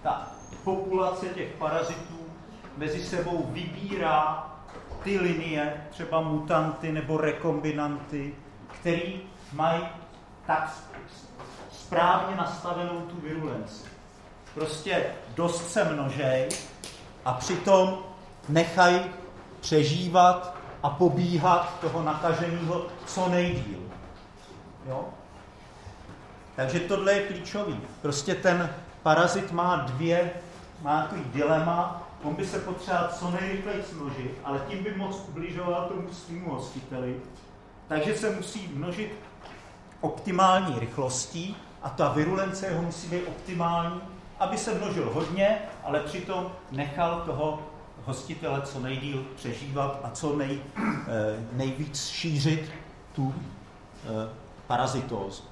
ta populace těch parazitů mezi sebou vybírá ty linie, třeba mutanty nebo rekombinanty, který mají tak správně nastavenou tu virulenci. Prostě dost se množej a přitom nechají přežívat a pobíhat toho nakaženého co nejdíl. Jo? Takže tohle je klíčový. Prostě ten parazit má dvě, má takový dilema, on by se potřeboval co nejrychleji množit, ale tím by moc ubližoval tomu svýmu hostiteli. Takže se musí množit optimální rychlostí a ta virulence jeho musí být optimální, aby se množil hodně, ale přitom nechal toho hostitele co nejdíl přežívat a co nej, eh, nejvíc šířit tu eh, parazitózu.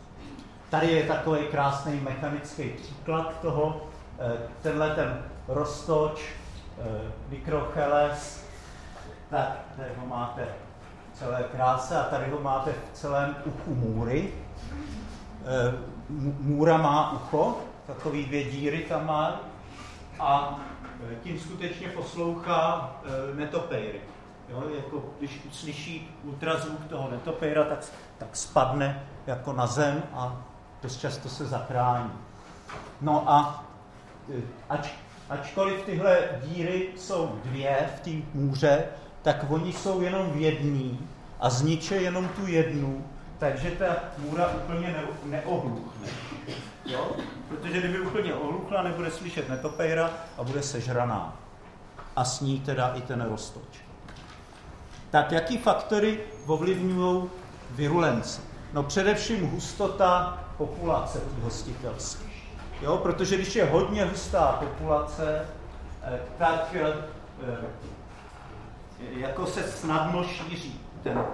Tady je takový krásný mechanický příklad toho. Eh, tenhle ten roztoč, mikrocheles, tak tady ho máte celé kráse a tady ho máte v celém uchu můry můra má ucho, takový dvě díry tam má a tím skutečně poslouchá e, netopejry. Jo, jako když uslyší ultrazvuk toho netopejra, tak, tak spadne jako na zem a dost často se zachrání. No a e, ač, ačkoliv tyhle díry jsou dvě v té můře, tak oni jsou jenom v jedný a zniče jenom tu jednu takže ta můra úplně ne, neohluchne. Jo? Protože kdyby úplně ohluchla, nebude slyšet netopejra a bude sežraná. A s ní teda i ten roztoč. Tak jaký faktory ovlivňují virulenci? No především hustota populace hostitelské. Jo, protože když je hodně hustá populace, eh, tak eh, jako se snadno šíří ten,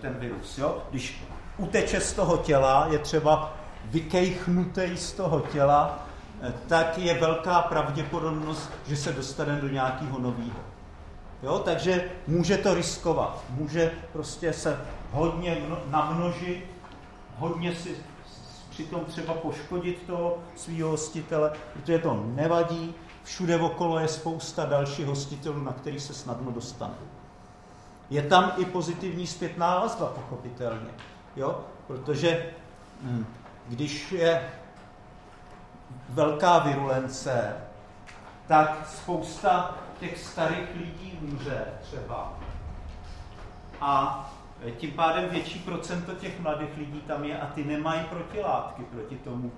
ten virus. Jo? Když uteče z toho těla, je třeba vykejchnutý z toho těla, tak je velká pravděpodobnost, že se dostane do nějakého nového. Jo, takže může to riskovat, může prostě se hodně namnožit, hodně si přitom třeba poškodit toho svého hostitele, protože to nevadí, všude okolo je spousta dalších hostitelů, na který se snadno dostane. Je tam i pozitivní zpětná vazba, pochopitelně, jo? protože hm, když je velká virulence, tak spousta těch starých lidí umře třeba. A tím pádem větší procento těch mladých lidí tam je a ty nemají protilátky proti tomu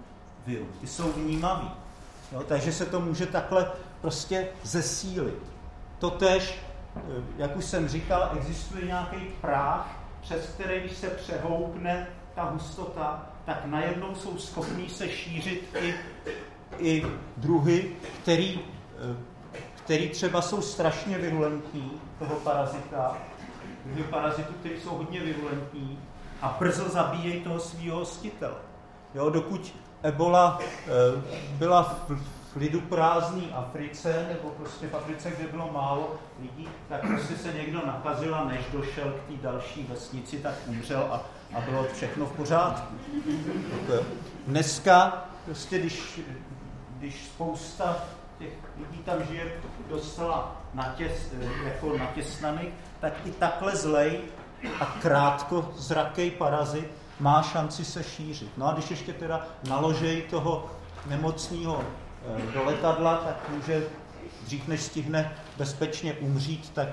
viru. Ty jsou vnímaví. Takže se to může takhle prostě zesílit. Totež, jak už jsem říkal, existuje nějaký práh, přes který, když se přehoupne ta hustota, tak najednou jsou schopní se šířit i, i druhy, který, který třeba jsou strašně virulentní, toho parazita, druhy parazitů, které jsou hodně virulentní a brzo zabíjejí toho svého hostitele. Jo, dokud ebola e, byla v, v lidu prázdný Africe, nebo prostě v Africe, kde bylo málo lidí, tak prostě se někdo nakazil a než došel k té další vesnici, tak umřel a a bylo všechno v pořádku. Dneska, prostě když, když spousta těch lidí tam žije dostala natěs, jako natěsnaných, tak i takhle zlej a krátko zrakej parazit má šanci se šířit. No a když ještě teda naložej toho nemocného eh, do letadla, tak může dřív než stihne bezpečně umřít, tak,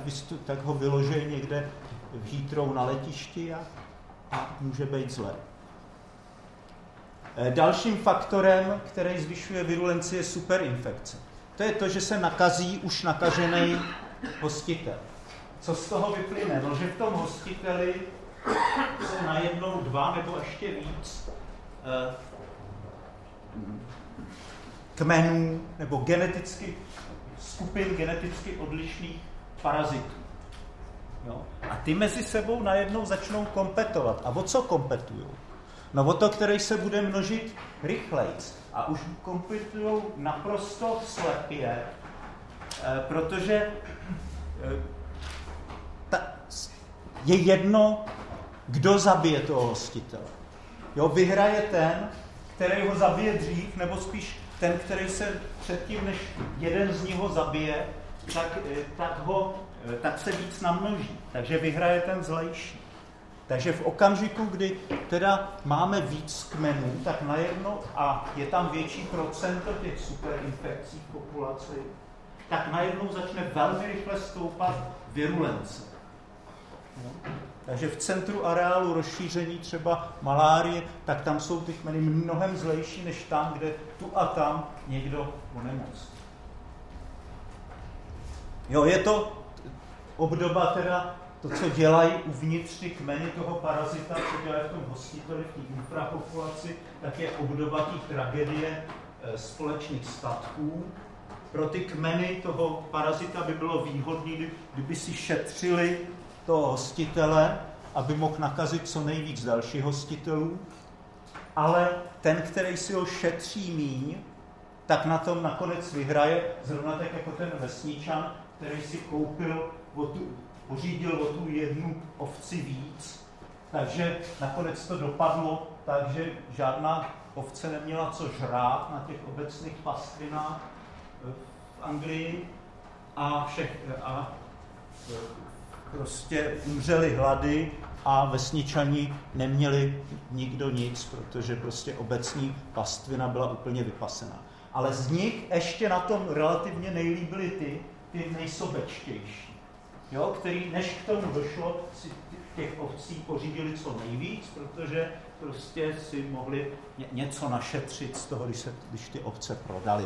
tak ho vyložej někde v na letišti a a může být zlé. Eh, dalším faktorem, který zvyšuje virulenci, je superinfekce. To je to, že se nakazí už nakažený hostitel. Co z toho vyplyne? No, že v tom hostiteli se najednou dva nebo ještě víc eh, kmenů nebo geneticky, skupin geneticky odlišných parazitů. Jo? A ty mezi sebou najednou začnou kompetovat. A o co kompetují? No o to, který se bude množit rychleji. A už kompetují naprosto slepě, eh, protože eh, ta, je jedno, kdo zabije toho hostitele. Jo, vyhraje ten, který ho zabije dřív, nebo spíš ten, který se předtím, než jeden z nich ho zabije, tak, eh, tak ho tak se víc namnoží. Takže vyhraje ten zlejší. Takže v okamžiku, kdy teda máme víc kmenů, tak najednou, a je tam větší procento těch superinfekcí v populaci, tak najednou začne velmi rychle stoupat virulence. No. Takže v centru areálu rozšíření třeba malárie, tak tam jsou ty kmeny mnohem zlejší, než tam, kde tu a tam někdo onemocní. Jo, je to obdoba teda to, co dělají uvnitř ty kmeny toho parazita, co dělají v tom hostiteli, v té infrapopulaci, tak je obdoba té tragédie e, společných statků. Pro ty kmeny toho parazita by bylo výhodné, kdyby si šetřili toho hostitele, aby mohl nakazit co nejvíc dalších hostitelů, ale ten, který si ho šetří míň, tak na tom nakonec vyhraje, zrovna tak jako ten vesničan, který si koupil o tu, pořídil o tu jednu ovci víc, takže nakonec to dopadlo tak, že žádná ovce neměla co žrát na těch obecných pastvinách v Anglii a, všech, a e, prostě umřeli hlady a vesničani neměli nikdo nic, protože prostě obecní pastvina byla úplně vypasená. Ale z nich ještě na tom relativně nejlíbily ty, ty nejsobečtější jo, který než k tomu došlo, si těch ovcí pořídili co nejvíc, protože prostě si mohli něco našetřit z toho, když, se, když ty ovce prodali.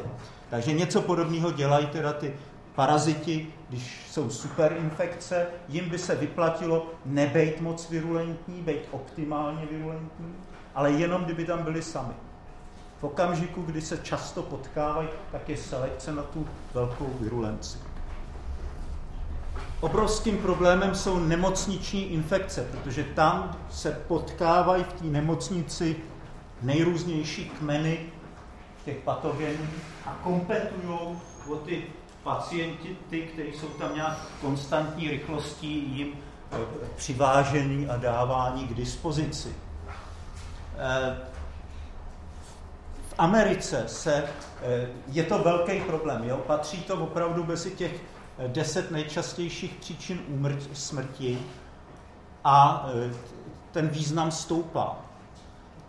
Takže něco podobného dělají teda ty, paraziti, když jsou superinfekce, jim by se vyplatilo nebejt moc virulentní, být optimálně virulentní, ale jenom kdyby tam byli sami. V okamžiku, kdy se často potkávají, tak je selekce na tu velkou virulenci. Obrovským problémem jsou nemocniční infekce, protože tam se potkávají v té nemocnici nejrůznější kmeny těch patogenů a kompetují o ty pacienti, ty, kteří jsou tam nějak konstantní rychlostí jim eh, přivážení a dávání k dispozici. Eh, v Americe se, eh, je to velký problém, jo? patří to opravdu mezi těch deset nejčastějších příčin smrti a ten význam stoupá.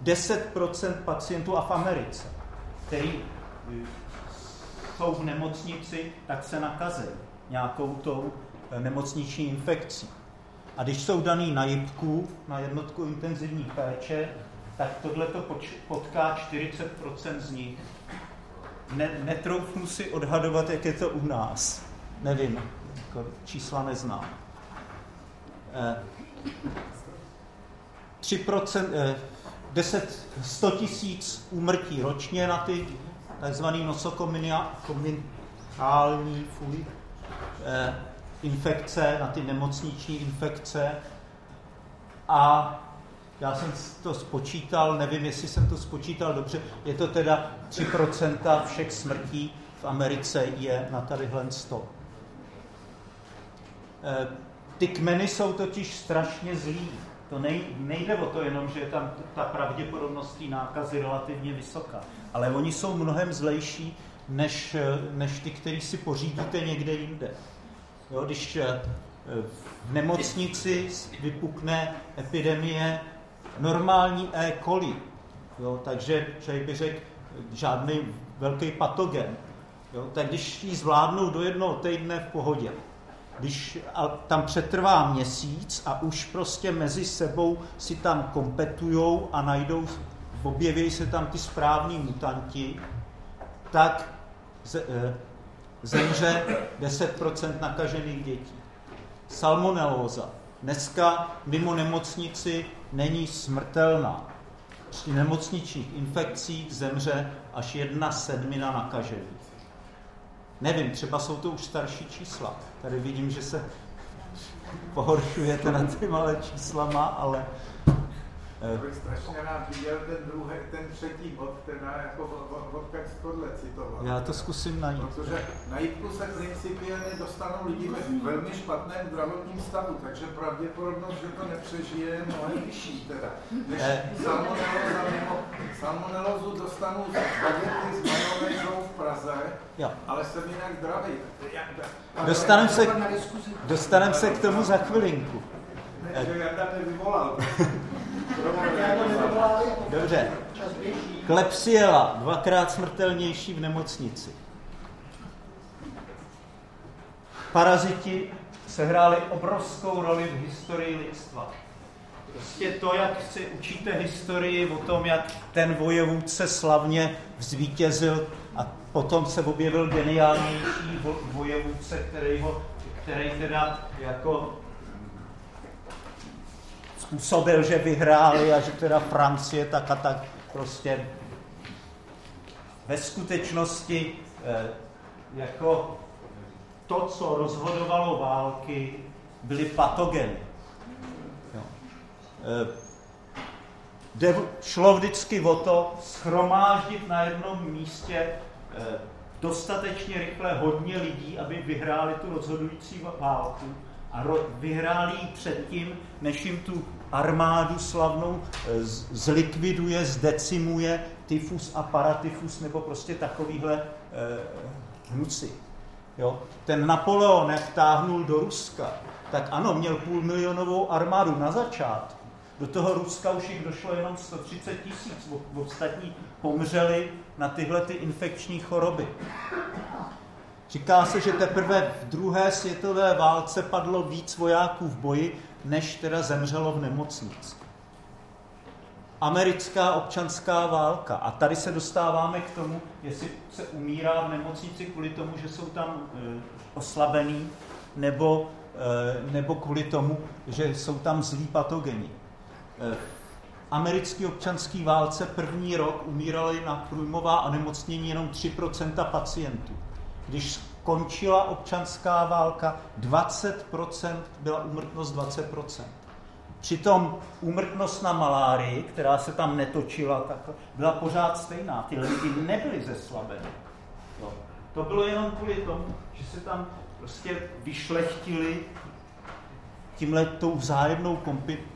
10% pacientů a v Americe, který jsou v nemocnici, tak se nakazí nějakou tou eh, nemocniční infekcí. A když jsou daný na jibku, na jednotku intenzivní péče, tak tohle to potká 40% z nich. Ne, netroufnu si odhadovat, jak je to u nás. Nevím, jako čísla neznám. 3%, 10, 100 tisíc úmrtí ročně na ty takzvaný nosokominální fuj, eh, infekce, na ty nemocniční infekce. A já jsem to spočítal, nevím, jestli jsem to spočítal dobře, je to teda 3% všech smrtí v Americe je na tadyhle 100. Eh, ty kmeny jsou totiž strašně zlí. To nejde o to jenom, že je tam ta pravděpodobnost té nákazy relativně vysoká, ale oni jsou mnohem zlejší než, než ty, který si pořídíte někde jinde. Jo, když eh, v nemocnici vypukne epidemie normální E. coli, jo, takže člověk by řekl, žádný velký patogen, jo, tak když ji zvládnou do jednoho týdne v pohodě, když tam přetrvá měsíc a už prostě mezi sebou si tam kompetujou a najdou, objeví se tam ty správní mutanti, tak eh, zemře 10% nakažených dětí. Salmonelóza. Dneska mimo nemocnici není smrtelná. Při nemocničních infekcích zemře až jedna sedmina nakažených. Nevím, třeba jsou to už starší čísla. Tady vidím, že se pohoršujete na ty malé číslama, ale já bych strašně rád viděl ten druhý, ten třetí bod, ten jako odkaď tohle citoval. Já to zkusím najít. Protože na jitku se principiálně dostanou lidi ve velmi špatném zdravotním stavu, takže pravděpodobnost, že to nepřežije, je mnohem vyšší teda. Než eh. salmonelózu dostanou spagety s majonézou v Praze, jo. ale jsem jinak zdravý. Dostaneme se, dostanem se k tomu za chvilinku. Ne, že Jarda vyvolal. Dobře. Klepsiela, dvakrát smrtelnější v nemocnici. Paraziti sehráli obrovskou roli v historii lidstva. Prostě to, jak si učíte historii o tom, jak ten vojevůdce slavně zvítězil a potom se objevil geniálnější vojevůdce, který, ho, který teda jako způsobil, že vyhráli a že teda Francie tak a tak prostě ve skutečnosti eh, jako to, co rozhodovalo války, byly patogeny. Eh, jde, šlo vždycky o to schromáždit na jednom místě eh, dostatečně rychle hodně lidí, aby vyhráli tu rozhodující válku a vyhráli ji předtím, než jim tu armádu slavnou eh, zlikviduje, zdecimuje tyfus a paratyfus nebo prostě takovýhle eh, hnuci. Jo? Ten Napoleon, jak táhnul do Ruska, tak ano, měl půl milionovou armádu na začátku. Do toho Ruska už jich došlo jenom 130 tisíc, ostatní pomřeli na tyhle ty infekční choroby. Říká se, že teprve v druhé světové válce padlo víc vojáků v boji, než teda zemřelo v nemocnici. americká občanská válka. A tady se dostáváme k tomu, jestli se umírá v nemocnici kvůli tomu, že jsou tam e, nebo, e, nebo kvůli tomu, že jsou tam zlí patogeni. E, americké válce první rok umírali na průjmová onemocnění jenom 3% pacientů. Když skončila občanská válka, 20% byla úmrtnost 20%. Přitom úmrtnost na malárii, která se tam netočila, tak byla pořád stejná. Ty lidi nebyly zeslabeny. No. To bylo jenom kvůli tomu, že se tam prostě vyšlechtili tímhle tou vzájemnou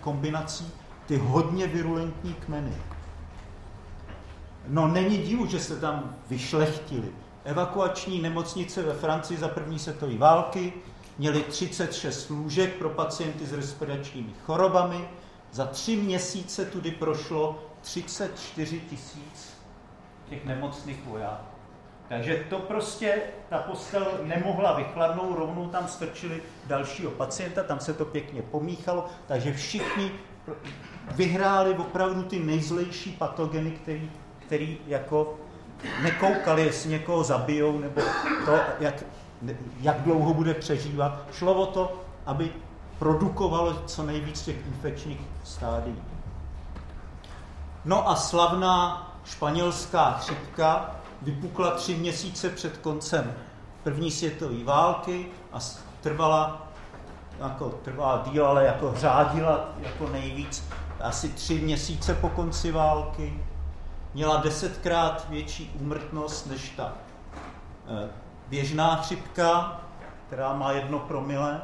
kombinací ty hodně virulentní kmeny. No není divu, že se tam vyšlechtili. Evakuační nemocnice ve Francii za první světové války měly 36 lůžek pro pacienty s respiračními chorobami. Za tři měsíce tudy prošlo 34 tisíc těch nemocných vojáků. Takže to prostě, ta postel nemohla vychladnout, rovnou tam strčili dalšího pacienta, tam se to pěkně pomíchalo, takže všichni vyhráli opravdu ty nejzlejší patogeny, který, který jako nekoukali, jestli někoho zabijou, nebo to, jak, jak dlouho bude přežívat. Šlo o to, aby produkovalo co nejvíc těch infekčních stádií. No a slavná španělská chřipka vypukla tři měsíce před koncem první světové války a trvala jako trvala díl, ale jako řádila jako nejvíc asi tři měsíce po konci války. Měla desetkrát větší úmrtnost než ta eh, běžná chřipka, která má jedno promile.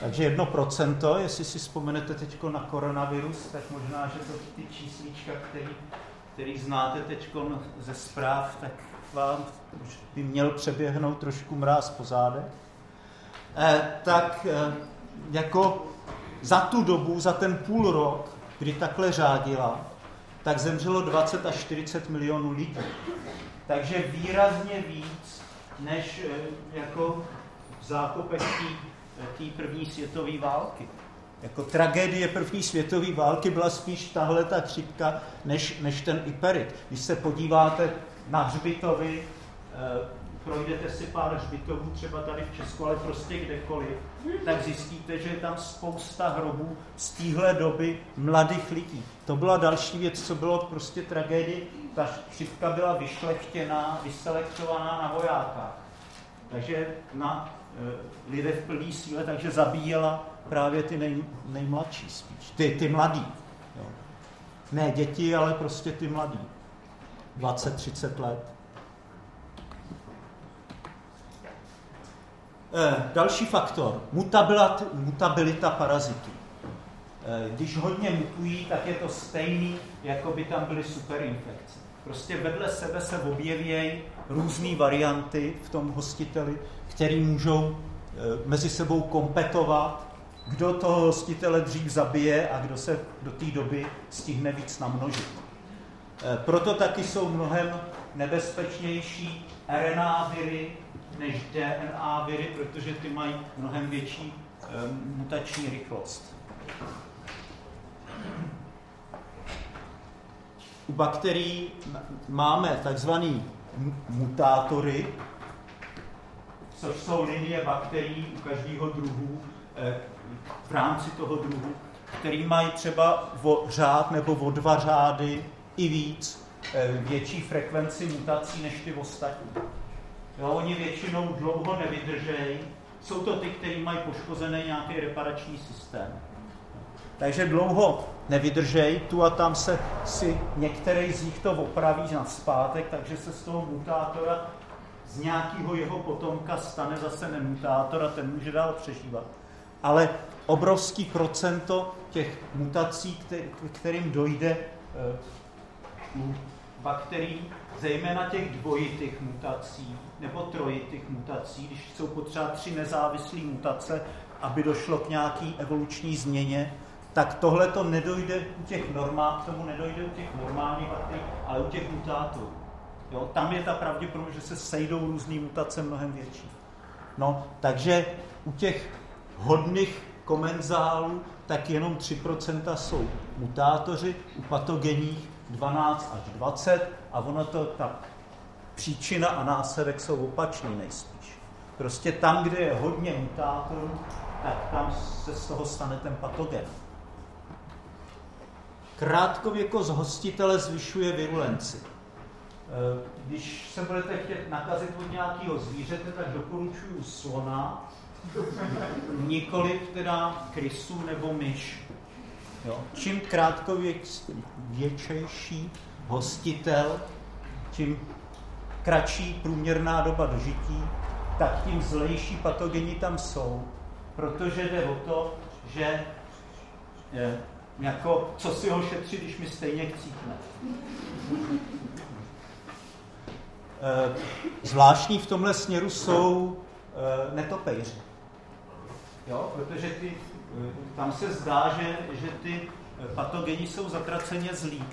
Takže jedno procento, jestli si vzpomenete teď na koronavirus, tak možná, že to ty číslička, který, který znáte teď ze zpráv, tak vám by měl přeběhnout trošku mráz po zádech. Eh, tak eh, jako za tu dobu, za ten půl rok, kdy takhle řádila, tak zemřelo 20 až 40 milionů lidí. Takže výrazně víc, než eh, jako v zákopech té první světové války. Jako tragédie první světové války byla spíš tahle ta chřipka, než, než ten Iperit. Když se podíváte na hřbitovy projdete si pár hřbitovů třeba tady v Česku, ale prostě kdekoliv, tak zjistíte, že je tam spousta hrobů z téhle doby mladých lidí. To byla další věc, co bylo prostě tragédie. Ta chřipka byla vyšlechtěná, vyselektovaná na vojákách. Takže na e, lidé v plné síle, takže zabíjela právě ty nej, nejmladší spíš, ty, ty mladí. Jo. Ne děti, ale prostě ty mladí. 20-30 let. Další faktor, mutabilita, mutabilita parazitů. Eh, když hodně mutují, tak je to stejný, jako by tam byly superinfekce. Prostě vedle sebe se objevějí různé varianty v tom hostiteli, které můžou eh, mezi sebou kompetovat, kdo toho hostitele dřív zabije a kdo se do té doby stihne víc namnožit. Proto taky jsou mnohem nebezpečnější RNA viry, než DNA viry, protože ty mají mnohem větší um, mutační rychlost. U bakterií máme takzvané mutátory, což jsou linie bakterií u každého druhu eh, v rámci toho druhu, který mají třeba o řád nebo o dva řády i víc eh, větší frekvenci mutací než ty ostatní. Jo, oni většinou dlouho nevydržejí. Jsou to ty, kteří mají poškozený nějaký reparační systém. Takže dlouho nevydržejí, tu a tam se si některý z nich to opraví na zpátek, takže se z toho mutátora z nějakého jeho potomka stane zase nemutátor a ten může dál přežívat. Ale obrovský procento těch mutací, kterým dojde eh, u bakterií, zejména těch dvojitých mutací nebo trojitých mutací, když jsou potřeba tři nezávislé mutace, aby došlo k nějaký evoluční změně, tak tohle to nedojde u těch normál, k tomu nedojde u těch normálních bakterií, ale u těch mutátorů. Jo, tam je ta pravděpodobnost, že se sejdou různé mutace mnohem větší. No, takže u těch hodných komenzálu, tak jenom 3% jsou mutátoři, u patogenních 12 až 20 a ono to, ta příčina a následek jsou opačný nejspíš. Prostě tam, kde je hodně mutátorů, tak tam se z toho stane ten patogen. Krátkověkost hostitele zvyšuje virulenci. Eh, když se budete chtět nakazit od nějakého zvířete, tak doporučuju slona, nikoli teda krysu nebo myš. Jo. Čím krátkověčejší hostitel, čím kratší průměrná doba dožití, tak tím zlejší patogeni tam jsou, protože jde o to, že je, jako, co si ho šetřit, když mi stejně chcípne. Eh, zvláštní v tomhle směru jsou eh, netopejři. Jo, protože ty, eh, tam se zdá, že, že ty patogeni jsou zatraceně zlí.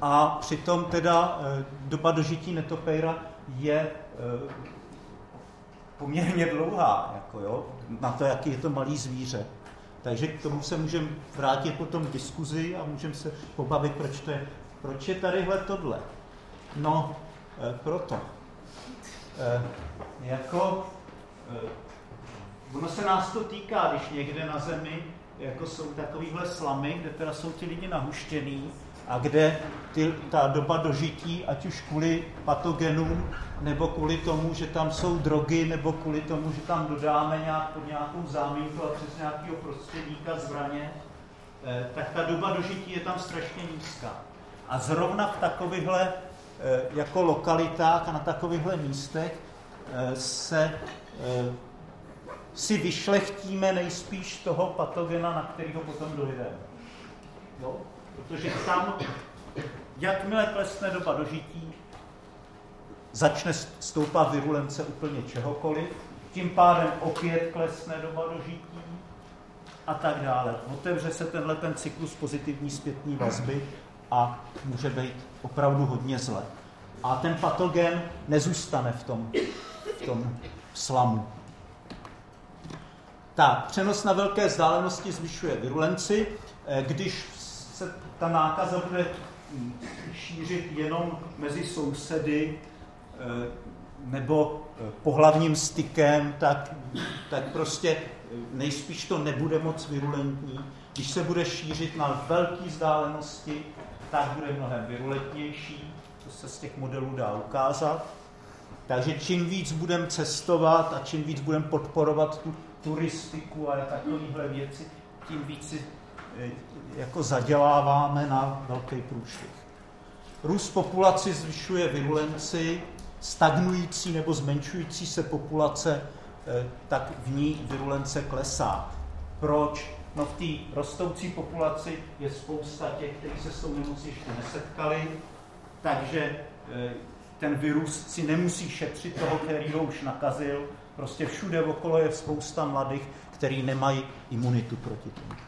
A přitom teda doba dožití netopejra je poměrně dlouhá, jako jo, na to, jaký je to malý zvíře. Takže k tomu se můžeme vrátit potom k diskuzi a můžeme se pobavit, proč, to je, proč je tadyhle tohle. No, e, proto. E, jako, e, ono se nás to týká, když někde na zemi jako jsou takovýhle slamy, kde teda jsou ti lidi nahuštěný a kde ty, ta doba dožití, ať už kvůli patogenům, nebo kvůli tomu, že tam jsou drogy, nebo kvůli tomu, že tam dodáme nějak, pod nějakou záminku a přes nějakého prostředníka zbraně, eh, tak ta doba dožití je tam strašně nízká. A zrovna v takovýchhle eh, jako lokalitách a na takovýchhle místech eh, se si vyšlechtíme nejspíš toho patogena, na kterého potom dojdeme. Jo? Protože tam, jakmile klesne doba dožití, začne stoupat virulence úplně čehokoliv, tím pádem opět klesne doba dožití a tak dále. Otevře se tenhle ten cyklus pozitivní zpětní vazby a může být opravdu hodně zle. A ten patogen nezůstane v tom, v tom slamu. Tak, přenos na velké vzdálenosti zvyšuje virulenci. Eh, když se ta nákaza bude šířit jenom mezi sousedy eh, nebo eh, pohlavním stykem, tak, tak prostě nejspíš to nebude moc virulentní. Když se bude šířit na velké vzdálenosti, tak bude mnohem virulentnější. To se z těch modelů dá ukázat. Takže čím víc budeme cestovat a čím víc budeme podporovat tu turistiku a takovéhle věci, tím víc si jako zaděláváme na velký průšvih. Růst populaci zvyšuje virulenci, stagnující nebo zmenšující se populace, eh, tak v ní virulence klesá. Proč? No v té rostoucí populaci je spousta těch, kteří se s tou nemocí ještě nesetkali, takže eh, ten virus si nemusí šetřit toho, který ho už nakazil. Prostě všude okolo je spousta mladých, který nemají imunitu proti tomu.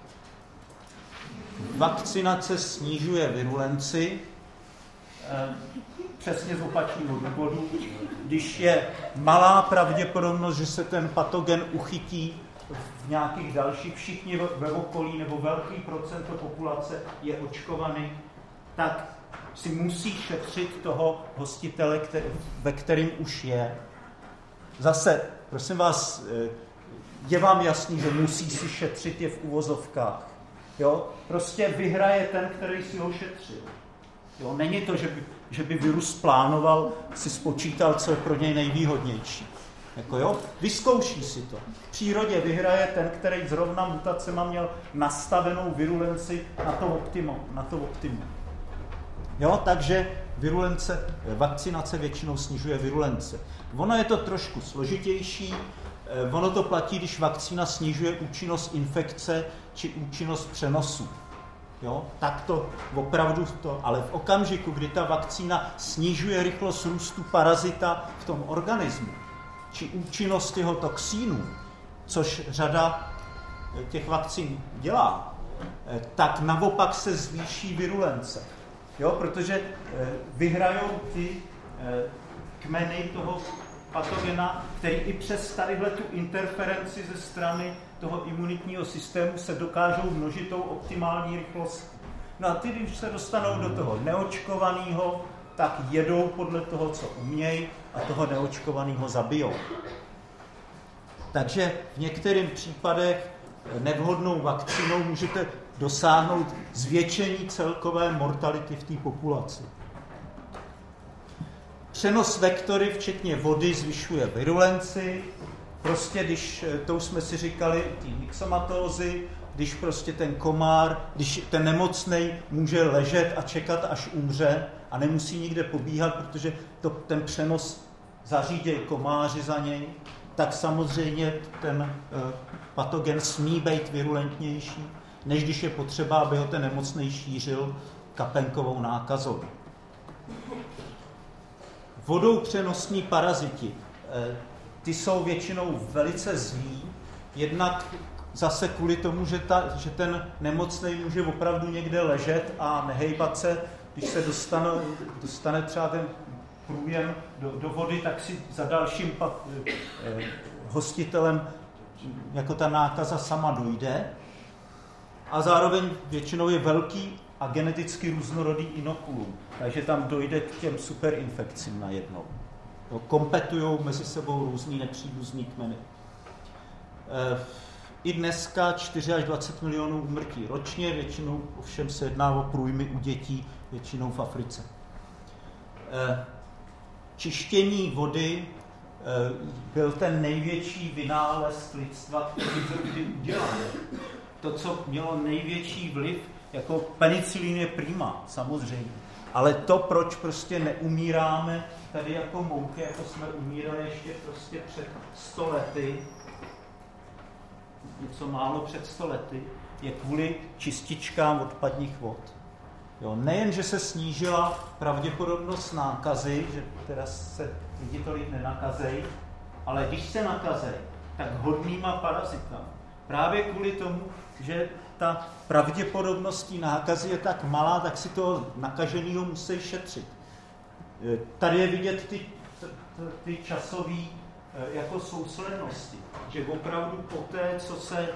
Vakcinace snižuje virulenci, eh, přesně z opačného důvodu. Když je malá pravděpodobnost, že se ten patogen uchytí v nějakých dalších, všichni ve okolí nebo velký procento populace je očkovaný, tak si musí šetřit toho hostitele, který, ve kterým už je. Zase, prosím vás, eh, je vám jasný, že musí si šetřit je v uvozovkách. Jo? Prostě vyhraje ten, který si ho šetřil. Jo? Není to, že by, že by virus plánoval, si spočítal, co je pro něj nejvýhodnější. Jako jo, vyzkouší si to. V přírodě vyhraje ten, který zrovna mutacema měl nastavenou virulenci na to optimum. Na to optimum. Jo, takže virulence, vakcinace většinou snižuje virulence. Ono je to trošku složitější, eh, ono to platí, když vakcína snižuje účinnost infekce či účinnost přenosu. Jo, tak to opravdu to, ale v okamžiku, kdy ta vakcína snižuje rychlost růstu parazita v tom organismu, či účinnost jeho toxínů, což řada eh, těch vakcín dělá, eh, tak naopak se zvýší virulence. Jo, protože vyhrajou ty kmeny toho patogena, který i přes tadyhle tu interferenci ze strany toho imunitního systému se dokážou množitou optimální rychlost. No a ty, když se dostanou do toho neočkovaného, tak jedou podle toho, co umějí a toho neočkovaného zabijou. Takže v některých případech nevhodnou vakcínou můžete dosáhnout zvětšení celkové mortality v té populaci. Přenos vektory, včetně vody, zvyšuje virulenci. Prostě, když, eh, to už jsme si říkali, ty myxomatózy, když prostě ten komár, když ten nemocný může ležet a čekat, až umře a nemusí nikde pobíhat, protože to, ten přenos zařídí komáři za něj, tak samozřejmě ten uh, patogen smí být virulentnější, než když je potřeba, aby ho ten nemocný šířil kapenkovou nákazou. Vodou přenosní paraziti. Ty jsou většinou velice zlí, jednak zase kvůli tomu, že, ta, že ten nemocný může opravdu někde ležet a nehejbat se, když se dostane, dostane třeba ten průjem do, do vody, tak si za dalším pak, eh, hostitelem jako ta nákaza sama dojde. A zároveň většinou je velký a geneticky různorodý inokulum. Takže tam dojde k těm superinfekcím najednou. Kompetují mezi sebou různý nepříbuzný kmeny. E, I dneska 4 až 20 milionů umrtí ročně, většinou ovšem se jedná o průjmy u dětí, většinou v Africe. E, čištění vody e, byl ten největší vynález lidstva, který byl kdy udělal. To, co mělo největší vliv jako penicilin je prima, samozřejmě. Ale to, proč prostě neumíráme tady jako mouky, jako jsme umírali ještě prostě před 100 lety, něco málo před 100 lety, je kvůli čističkám odpadních vod. Jo, nejen, že se snížila pravděpodobnost nákazy, že teda se lidi tolik nenakazejí, ale když se nakazejí, tak hodnýma parazitama. Právě kvůli tomu, že ta pravděpodobnost nákazy je tak malá, tak si toho nakaženého musí šetřit. E, tady je vidět ty, ty časové e, jako souslednosti, že opravdu po té, co se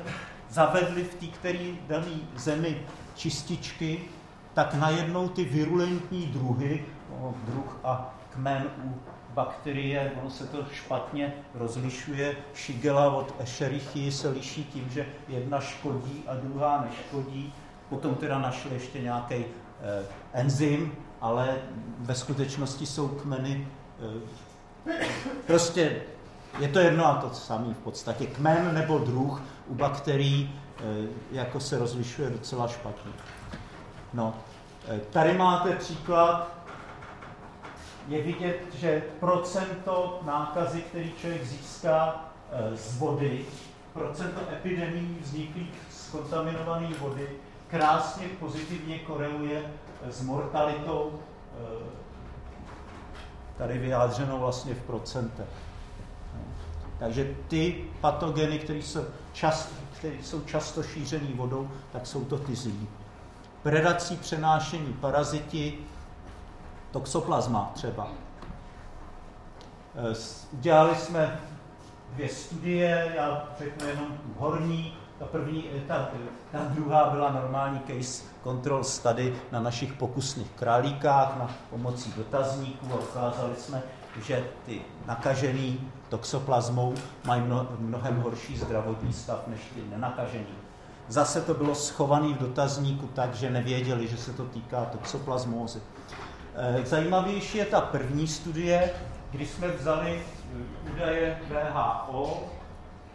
zavedly v té které dané zemi čističky, tak najednou ty virulentní druhy, no, druh a kmen u bakterie, ono se to špatně rozlišuje. Shigella od Escherichii se liší tím, že jedna škodí a druhá neškodí. Potom teda našli ještě nějaký eh, enzym, ale ve skutečnosti jsou kmeny eh, prostě je to jedno a to samé v podstatě. Kmen nebo druh u bakterií eh, jako se rozlišuje docela špatně. No, eh, tady máte příklad je vidět, že procento nákazy, který člověk získá eh, z vody, procento epidemí vzniklých z kontaminované vody krásně pozitivně koreluje eh, s mortalitou, eh, tady vyjádřenou vlastně v procentech. Takže ty patogeny, které jsou, čas, které jsou často šířený vodou, tak jsou to ty zlí. Predací přenášení paraziti, toxoplazma třeba. Eh, udělali jsme dvě studie, já řeknu jenom tu horní, ta první, eh, ta, ta druhá byla normální case control study na našich pokusných králíkách na pomocí dotazníků a ukázali jsme, že ty nakažený toxoplazmou mají mnohem horší zdravotní stav než ty nenakažený. Zase to bylo schované v dotazníku tak, že nevěděli, že se to týká toxoplazmózy. Eh, zajímavější je ta první studie, kdy jsme vzali eh, údaje VHO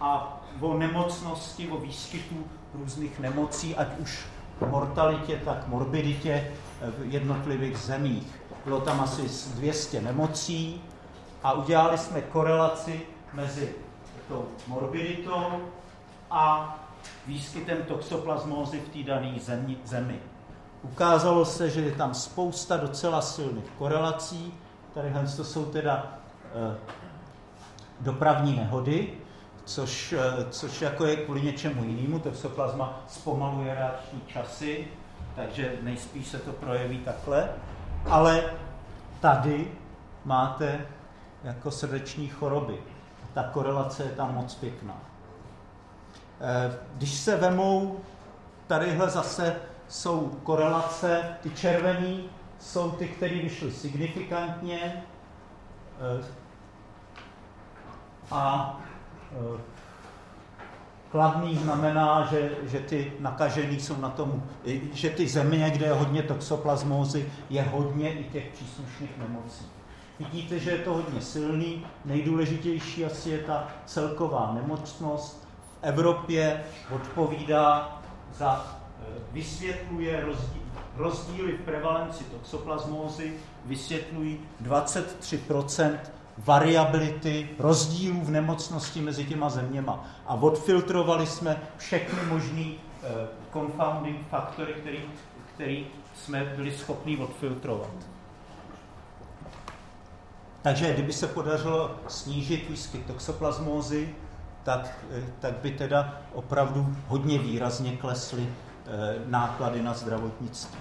a o nemocnosti, o výskytu různých nemocí, ať už mortalitě, tak morbiditě eh, v jednotlivých zemích. Bylo tam asi 200 nemocí a udělali jsme korelaci mezi tou morbiditou a výskytem toxoplasmózy v té dané zemi. Ukázalo se, že je tam spousta docela silných korelací. Tady to jsou teda eh, dopravní nehody, což, eh, což jako je kvůli něčemu jinému. Toxoplasma zpomaluje reakční časy, takže nejspíš se to projeví takhle. Ale tady máte jako srdeční choroby. Ta korelace je tam moc pěkná. Eh, když se vemou, tadyhle zase jsou korelace, ty červený jsou ty, které vyšly signifikantně eh, a eh, kladný znamená, že, že ty nakažený jsou na tom, že ty země, kde je hodně toxoplasmózy, je hodně i těch příslušných nemocí. Vidíte, že je to hodně silný. Nejdůležitější asi je ta celková nemocnost. V Evropě odpovídá za, vysvětluje rozdíl, rozdíly v prevalenci toxoplasmózy, vysvětlují 23% variability, rozdílů v nemocnosti mezi těma zeměma. A odfiltrovali jsme všechny možné uh, confounding faktory, který, který jsme byli schopni odfiltrovat. Takže kdyby se podařilo snížit výskyt toxoplasmózy, tak, eh, tak by teda opravdu hodně výrazně klesly eh, náklady na zdravotnictví.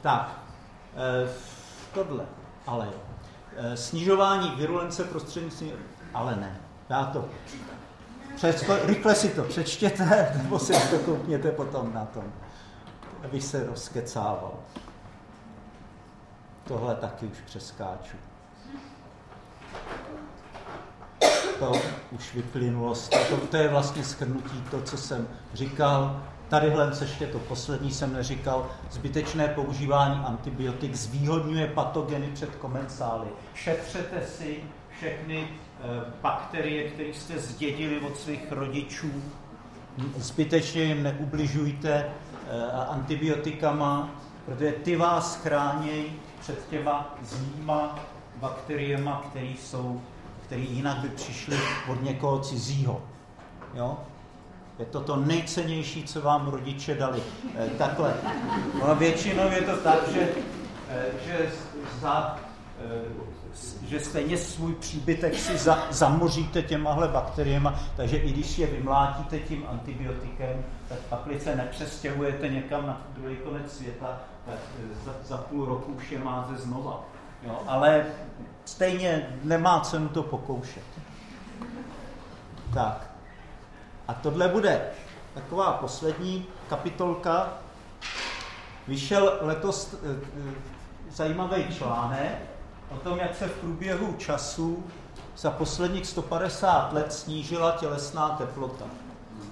Tak, eh, tohle, ale snižování virulence prostřednictvím, ale ne, já to Přesko, rychle si to přečtěte, nebo si to koukněte potom na tom, abych se rozkecával. Tohle taky už přeskáču to už vyplynulo toho. To je vlastně schrnutí to, co jsem říkal. Tadyhle ještě to poslední jsem neříkal. Zbytečné používání antibiotik zvýhodňuje patogeny před komensály. Šetřete si všechny eh, bakterie, které jste zdědili od svých rodičů. Zbytečně jim neubližujte eh, antibiotikama, protože ty vás chrání před těma zlýma bakteriema, které jsou který jinak by přišli od někoho cizího. Jo? Je to to nejcennější, co vám rodiče dali. E, takhle. No většinou je to tak, že, e, že, za, e, že stejně svůj příbytek si za, zamoříte těmahle bakteriemi, takže i když je vymlátíte tím antibiotikem, tak pak nepřestěhujete někam na druhý konec světa, tak za, za půl roku už je máte znova. Jo? Ale stejně nemá cenu to pokoušet. Tak. A tohle bude taková poslední kapitolka. Vyšel letos e, zajímavý článek o tom, jak se v průběhu času za posledních 150 let snížila tělesná teplota.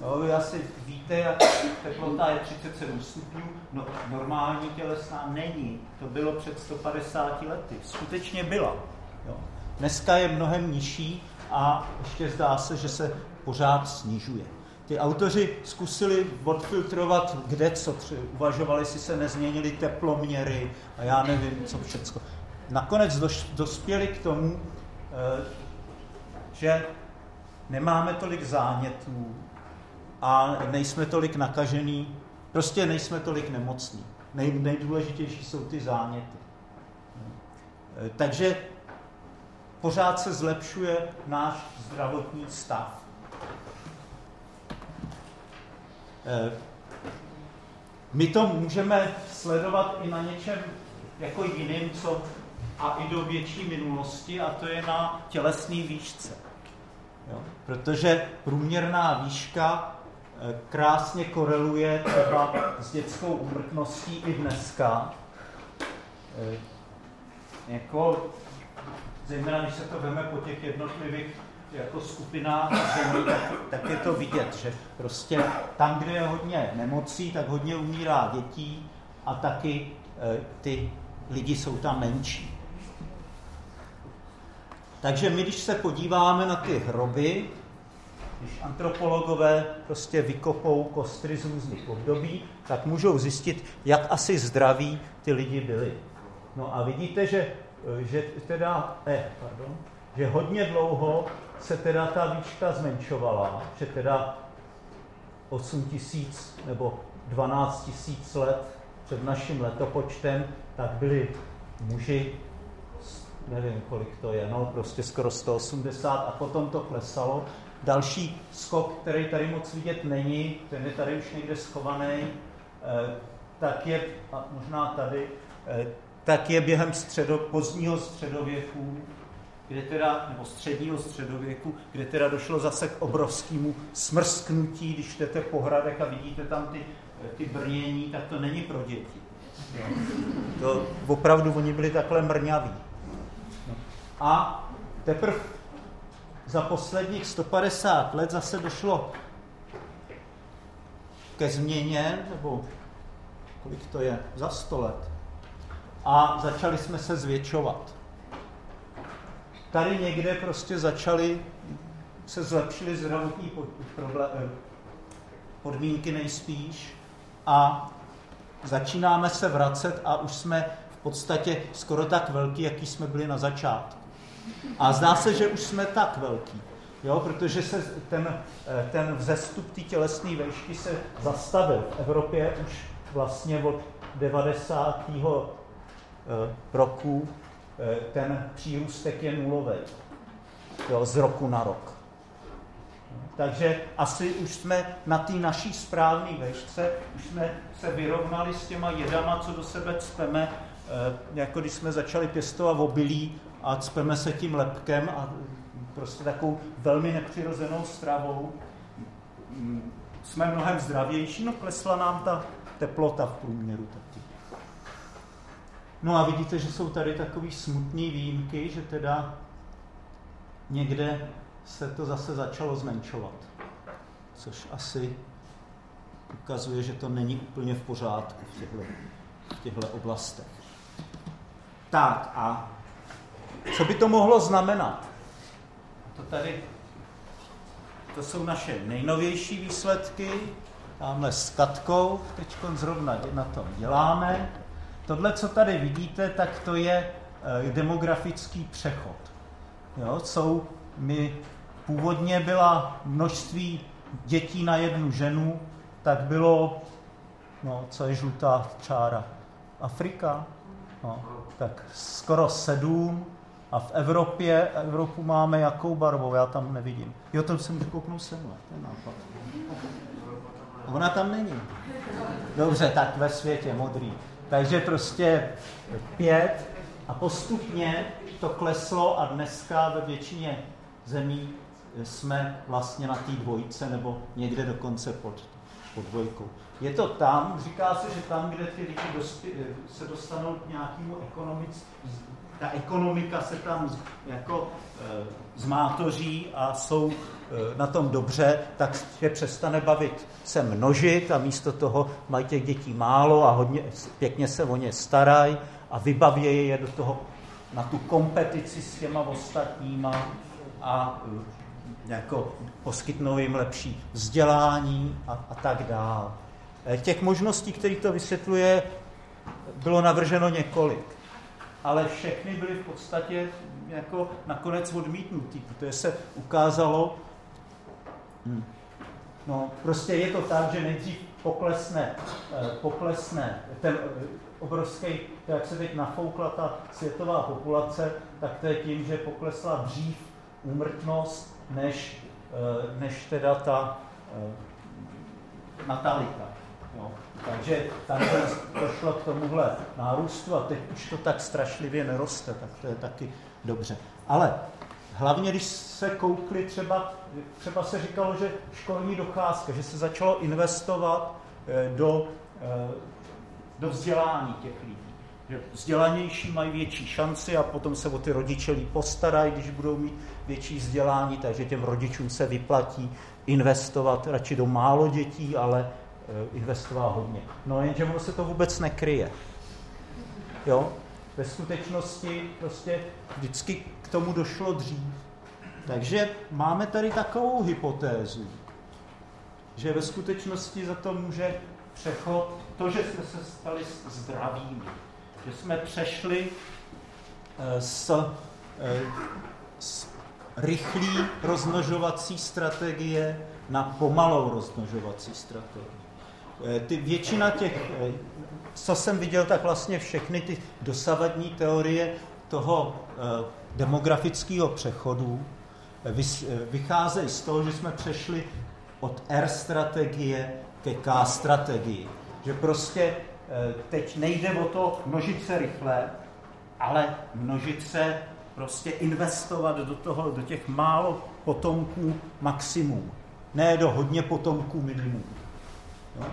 No, vy asi víte, jak teplota je 37 stupňů, no, normální tělesná není. To bylo před 150 lety. Skutečně byla. Jo. Dneska je mnohem nižší a ještě zdá se, že se pořád snižuje. Ty autoři zkusili odfiltrovat kde co, uvažovali, si se nezměnili teploměry a já nevím, co všechno. Nakonec dospěli k tomu, eh, že nemáme tolik zánětů a nejsme tolik nakažený, prostě nejsme tolik nemocní. Nej, nejdůležitější jsou ty záněty. Eh, takže pořád se zlepšuje náš zdravotní stav. Eh, my to můžeme sledovat i na něčem jako jiným, co a i do větší minulosti, a to je na tělesné výšce. Jo? Protože průměrná výška eh, krásně koreluje třeba s dětskou úmrtností i dneska. Eh, jako zejména když se to veme po těch jednotlivých jako skupinách zemí, tak, tak je to vidět, že prostě tam, kde je hodně nemocí, tak hodně umírá dětí a taky e, ty lidi jsou tam menší. Takže my, když se podíváme na ty hroby, když antropologové prostě vykopou kostry z různých období, tak můžou zjistit, jak asi zdraví ty lidi byli. No a vidíte, že Eh, že teda, eh, pardon, že hodně dlouho se teda ta výška zmenšovala, že teda 8 tisíc nebo 12 tisíc let před naším letopočtem, tak byli muži, nevím, kolik to je, no prostě skoro 180 a potom to klesalo. Další skok, který tady moc vidět není, ten je tady už někde schovaný, eh, tak je, a možná tady, eh, tak je během středo, pozdního středověku kde teda, nebo středního středověku, kde teda došlo zase k obrovskému smrsknutí, když jdete po hradech a vidíte tam ty, ty brnění, tak to není pro děti. To opravdu oni byli takhle mrňaví. A teprve za posledních 150 let zase došlo ke změně, nebo kolik to je, za 100 let. A začali jsme se zvětšovat. Tady někde prostě začaly, se zlepšily zdravotní eh, podmínky nejspíš a začínáme se vracet a už jsme v podstatě skoro tak velký, jaký jsme byli na začátku. A zdá se, že už jsme tak velký, jo, protože se ten, eh, ten vzestup té tělesné vejšky se zastavil. V Evropě už vlastně od 90. Eh, roku ten přírůstek je nulový. Jo, z roku na rok. Takže asi už jsme na té naší správné vešce, už jsme se vyrovnali s těma jedama, co do sebe cpeme, jako když jsme začali pěstovat obilí a cpeme se tím lepkem a prostě takovou velmi nepřirozenou stravou. Jsme mnohem zdravější, no klesla nám ta teplota v průměru taky. No a vidíte, že jsou tady takový smutný výjimky, že teda někde se to zase začalo zmenšovat. Což asi ukazuje, že to není úplně v pořádku v těchto, v těchto oblastech. Tak a co by to mohlo znamenat? To tady, to jsou naše nejnovější výsledky. Tamhle s Katkou, teď zrovna na tom děláme. Tohle, co tady vidíte, tak to je eh, demografický přechod. Jo, jsou, my původně byla množství dětí na jednu ženu, tak bylo, no, co je žlutá čára? Afrika? No, tak skoro sedm, a v Evropě, Evropu máme jakou barvou? Já tam nevidím. Jo, to se můžu kouknout semhle, ten nápad. Ona tam není. Dobře, tak ve světě modrý. Takže prostě pět a postupně to kleslo a dneska ve většině zemí jsme vlastně na té dvojce nebo někde dokonce pod, pod dvojkou. Je to tam, říká se, že tam, kde ty lidi dospě, se dostanou k nějakému ekonomickému ta ekonomika se tam jako e, zmátoří a jsou e, na tom dobře, tak je přestane bavit se množit a místo toho mají těch dětí málo a hodně, pěkně se o ně starají a vybavějí je do toho na tu kompetici s těma ostatníma a e, jako poskytnou jim lepší vzdělání a, a tak dále. Těch možností, které to vysvětluje, bylo navrženo několik ale všechny byly v podstatě jako nakonec odmítnutý, protože se ukázalo, hm, no prostě je to tak, že nejdřív poklesne, eh, poklesne ten eh, obrovský, to jak se teď nafoukla ta světová populace, tak to je tím, že poklesla dřív úmrtnost, než, eh, než teda ta natalita. Jo. Takže tam došlo k tomuhle nárůstu a teď už to tak strašlivě neroste, tak to je taky dobře. Ale hlavně, když se koukli třeba, třeba se říkalo, že školní docházka, že se začalo investovat eh, do, eh, do vzdělání těch lidí. Že vzdělanější mají větší šanci a potom se o ty rodiče líp postarají, když budou mít větší vzdělání, takže těm rodičům se vyplatí investovat radši do málo dětí, ale Eh, investoval hodně. No jenže ono se to vůbec nekryje. Jo? Ve skutečnosti prostě vždycky k tomu došlo dřív. Takže máme tady takovou hypotézu, že ve skutečnosti za to může přechod, to, že jsme se stali zdravými, že jsme přešli z, eh, z eh, rychlý rozmnožovací strategie na pomalou rozmnožovací strategii. Eh, ty, většina těch, co jsem viděl, tak vlastně všechny ty dosavadní teorie toho eh, demografického přechodu vycházejí z toho, že jsme přešli od R strategie ke K strategii. Že prostě teď nejde o to množit se rychle, ale množit se prostě investovat do, toho, do těch málo potomků maximum. Ne do hodně potomků minimum. Jo?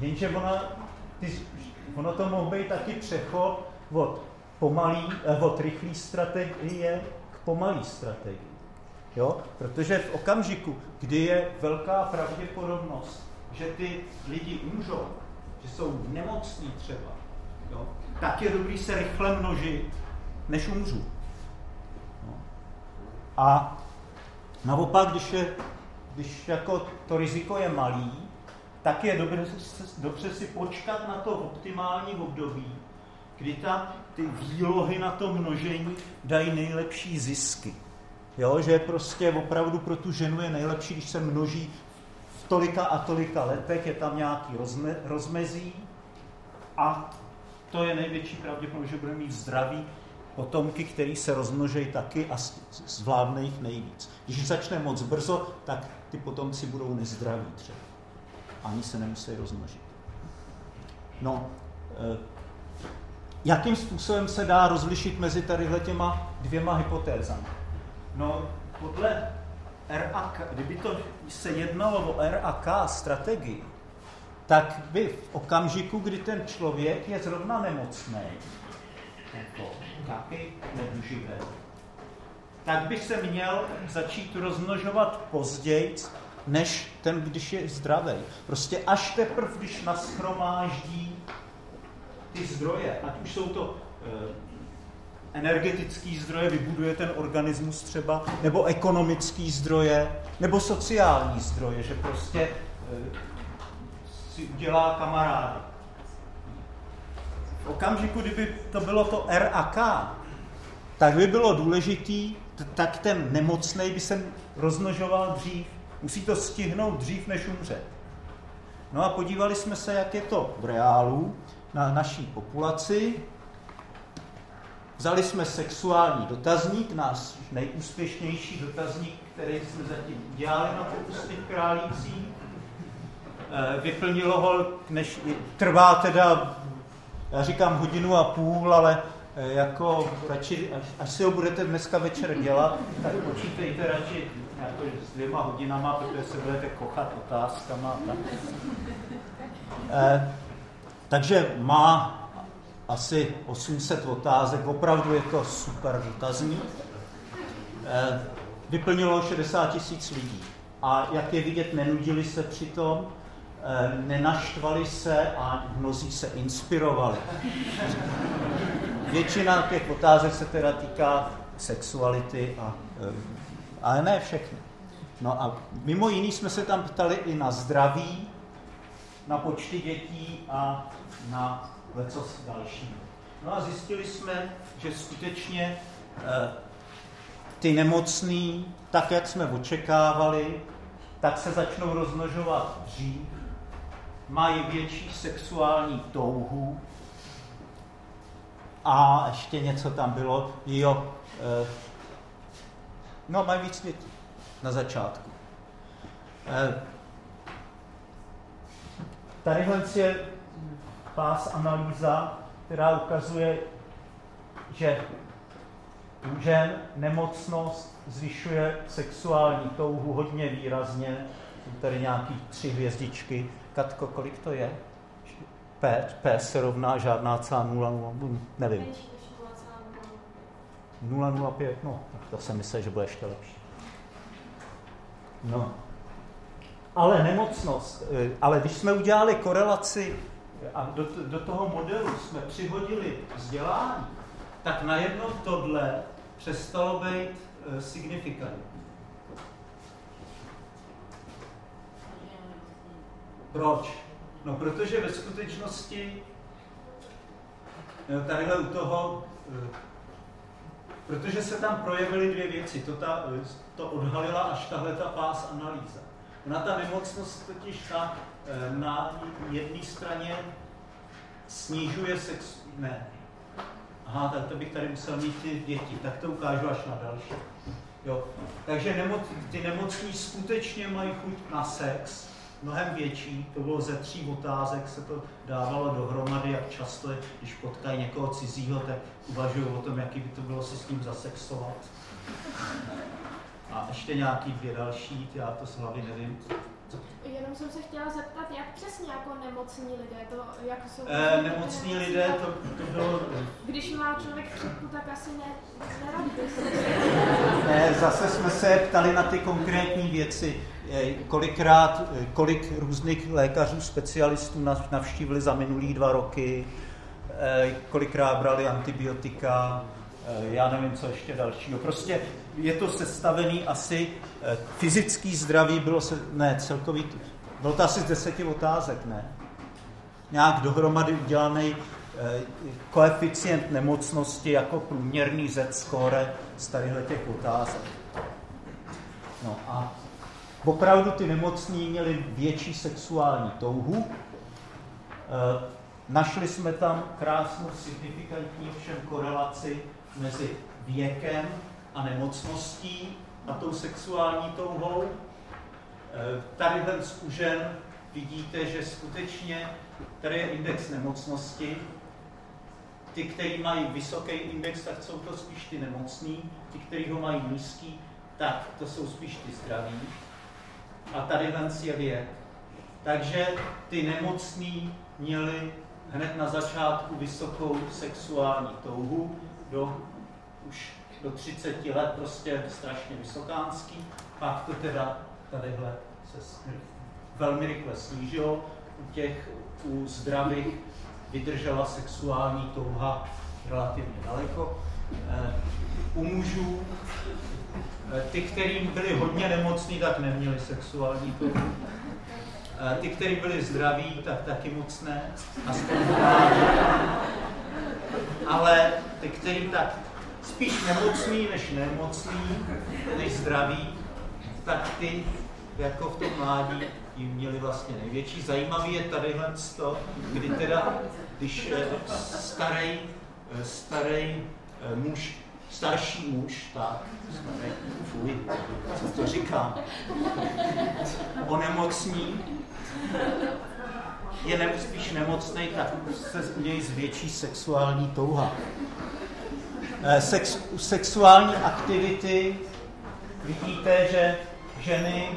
Jenže ona, ty, ono to mohl být taky přechod od, pomalý, eh, od rychlé strategie k pomalý strategii. Jo? Protože v okamžiku, kdy je velká pravděpodobnost, že ty lidi umřou, že jsou nemocní třeba, jo? tak je dobrý se rychle množit, než umřu. No. A naopak, když, je, když jako to riziko je malý, tak je dobře, dobře si počkat na to optimální období, kdy ta, ty výlohy na to množení dají nejlepší zisky. Jo, že prostě opravdu pro tu ženu je nejlepší, když se množí v tolika a tolika letech, je tam nějaký rozme, rozmezí a to je největší pravděpodobnost, že bude mít zdraví potomky, který se rozmnožejí taky a zvládne jich nejvíc. Když začne moc brzo, tak ty potomci budou nezdraví třeba. Ani se nemusí rozmnožit. No, eh, jakým způsobem se dá rozlišit mezi tady těma dvěma hypotézami? No, podle RAK, kdyby to se jednalo o RAK strategii, tak by v okamžiku, kdy ten člověk je zrovna nemocný, jako taky neduživé, tak by se měl začít rozmnožovat později, než ten, když je zdravý. Prostě až teprve, když naschromáždí ty zdroje, ať už jsou to e, energetický zdroje, vybuduje ten organismus třeba, nebo ekonomický zdroje, nebo sociální zdroje, že prostě e, si udělá kamarády. V okamžiku, kdyby to bylo to R a K, tak by bylo důležitý, tak ten nemocný by se rozmnožoval dřív. Musí to stihnout dřív, než umře. No a podívali jsme se, jak je to v reálu na naší populaci. Vzali jsme sexuální dotazník, náš nejúspěšnější dotazník, který jsme zatím dělali na pokusných králících. Eh, vyplnilo ho, než trvá teda, já říkám hodinu a půl, ale eh, jako radši, až, až si ho budete dneska večer dělat, tak počítejte radši jako s dvěma hodinama, protože se budete kochat otázkama. Tak. Eh, takže má asi 800 otázek, opravdu je to super dotazník. Eh, vyplnilo 60 tisíc lidí. A jak je vidět, nenudili se přitom, eh, nenaštvali se a mnozí se inspirovali. Většina těch otázek se teda týká sexuality, a, ale ne všechny. No a mimo jiný jsme se tam ptali i na zdraví, na počty dětí a na lecos další. No a zjistili jsme, že skutečně eh, ty nemocný, tak jak jsme očekávali, tak se začnou rozmnožovat dřív, mají větší sexuální touhu a ještě něco tam bylo, jo, eh, no mají víc dětí na Eh, Tadyhle je pás analýza, která ukazuje, že u žen nemocnost zvyšuje sexuální touhu hodně výrazně. Jsou tady nějaký tři hvězdičky. Katko, kolik to je? P, P se rovná žádná celá 0, 0, nevím. 0,05, no, tak to jsem myslel, že bude ještě lepší. No. Ale nemocnost, eh, ale když jsme udělali korelaci a do, do toho modelu jsme přihodili vzdělání, tak najednou tohle přestalo být uh, signifikantní. Proč? No, protože ve skutečnosti tadyhle u toho, protože se tam projevily dvě věci, to, ta, to odhalila až tahle ta pás analýza. Ona ta nemocnost totiž ta Eh, na jedné straně snižuje sex... Ne. Aha, tak to bych tady musel mít ty děti. Tak to ukážu až na další. Jo. Takže nemoc, ty nemocní skutečně mají chuť na sex, mnohem větší, to bylo ze tří otázek, se to dávalo dohromady, jak často, když potkají někoho cizího, tak uvažují o tom, jaký by to bylo si s ním zasexovat. A ještě nějaký dvě další, já to z hlavy nevím. Jenom jsem se chtěla zeptat, jak přesně jako nemocní lidé, to jak jsou... E, nemocní lidé, to, to bylo... Když má člověk chřipku, tak asi ne, nerad Ne, zase jsme se ptali na ty konkrétní věci. Eh, kolikrát, eh, kolik různých lékařů, specialistů navštívili za minulých dva roky, kolikrát brali antibiotika, já nevím, co ještě dalšího. Prostě je to sestavený asi, fyzický zdraví bylo se, ne, celkový, bylo to asi z deseti otázek, ne? Nějak dohromady udělaný koeficient nemocnosti jako průměrný Z score z těch otázek. No a opravdu ty nemocní měli větší sexuální touhu. E, našli jsme tam krásnou signifikantní všem korelaci mezi věkem a nemocností a tou sexuální touhou. E, tady u žen vidíte, že skutečně tady je index nemocnosti, ty, kteří mají vysoký index, tak jsou to spíš ty nemocní, ty, kteří ho mají nízký, tak to jsou spíš ty zdraví. A tady je věk. Takže ty nemocní měli hned na začátku vysokou sexuální touhu, do, už do 30 let prostě strašně vysokánský, pak to teda tadyhle se velmi rychle snížilo, u těch u zdravých vydržela sexuální touha relativně daleko. Eh, u mužů, ty, kterým byli hodně nemocní, tak neměli sexuální touhu. Eh, ty, kteří byli zdraví, tak taky moc ne, aspoň Ale ty, kterým tak spíš nemocný než nemocný, než zdraví, tak ty jako v tom mládí jim měli vlastně největší. Zajímavý je tadyhle to, kdy teda, když eh, starý, eh, starý eh, muž, starší muž, tak, fuj, co to říkám, onemocní, je ne, spíš nemocný, tak se u něj zvětší sexuální touha. Sex, u sexuální aktivity vidíte, že ženy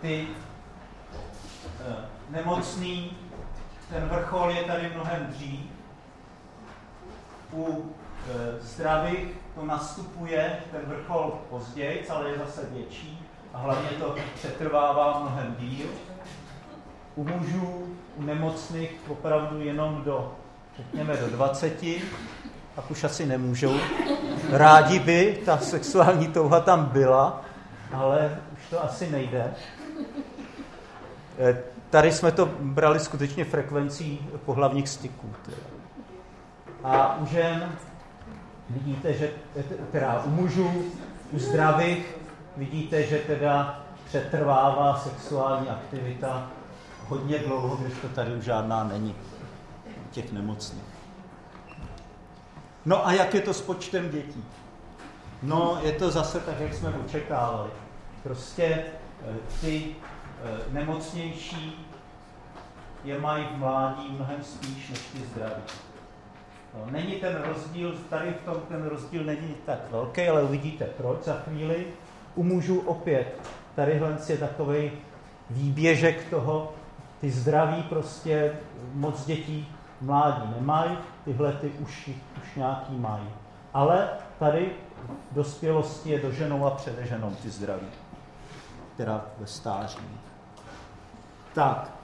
ty uh, nemocný, ten vrchol je tady mnohem dřív. U uh, zdravých to nastupuje, ten vrchol později, ale je zase větší a hlavně to přetrvává mnohem díl. U mužů, u nemocných opravdu jenom do, řekněme, do 20, pak už asi nemůžou. Rádi by, ta sexuální touha tam byla, ale už to asi nejde. Eh, tady jsme to brali skutečně frekvencí pohlavních styků. A u žen vidíte, že teda u mužů, u zdravých vidíte, že teda přetrvává sexuální aktivita hodně dlouho, když to tady už žádná není těch nemocných. No a jak je to s počtem dětí? No, je to zase tak, jak jsme očekávali. Prostě eh, ty Eh, nemocnější je mají v mládí mnohem spíš než ty zdraví. No, není ten rozdíl, tady v tom ten rozdíl není tak velký, ale uvidíte proč za chvíli. U mužů opět, tadyhle je takový výběžek toho, ty zdraví prostě moc dětí mládí nemají, tyhle ty už, už nějaký mají. Ale tady v dospělosti je doženou a předeženou ty zdraví, teda ve stáří. Tak.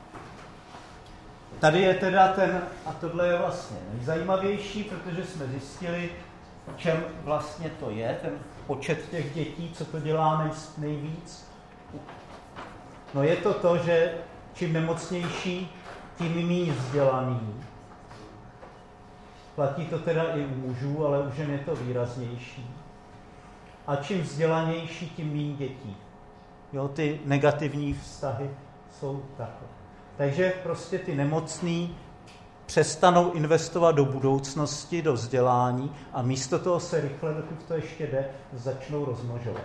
Tady je teda ten, a tohle je vlastně nejzajímavější, protože jsme zjistili, čem vlastně to je, ten počet těch dětí, co to dělá nejvíc. No je to to, že čím nemocnější, tím méně vzdělaný. Platí to teda i u mužů, ale u žen je to výraznější. A čím vzdělanější, tím méně dětí. Jo, ty negativní vztahy jsou takové. Takže prostě ty nemocní přestanou investovat do budoucnosti, do vzdělání a místo toho se rychle, dokud to ještě jde, začnou rozmnožovat.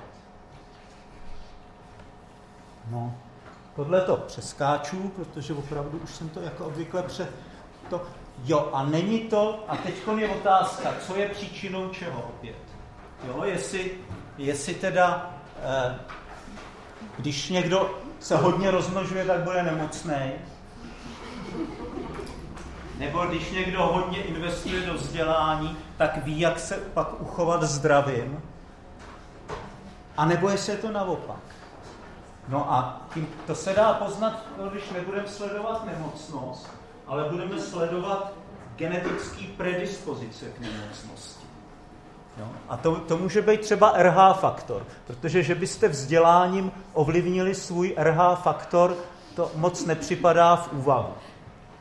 No. tohle to přeskáču, protože opravdu už jsem to jako obvykle pře... To, jo, a není to, a teď je otázka, co je příčinou čeho opět. Jo, jestli, jestli teda, eh, když někdo se hodně rozmnožuje, tak bude nemocný. Nebo když někdo hodně investuje do vzdělání, tak ví, jak se pak uchovat zdravým. A nebo jestli je to naopak. No a tím, to se dá poznat, když nebudeme sledovat nemocnost, ale budeme sledovat genetické predispozice k nemocnosti. Jo? A to, to může být třeba RH faktor, protože že byste vzděláním ovlivnili svůj RH faktor, to moc nepřipadá v úvahu.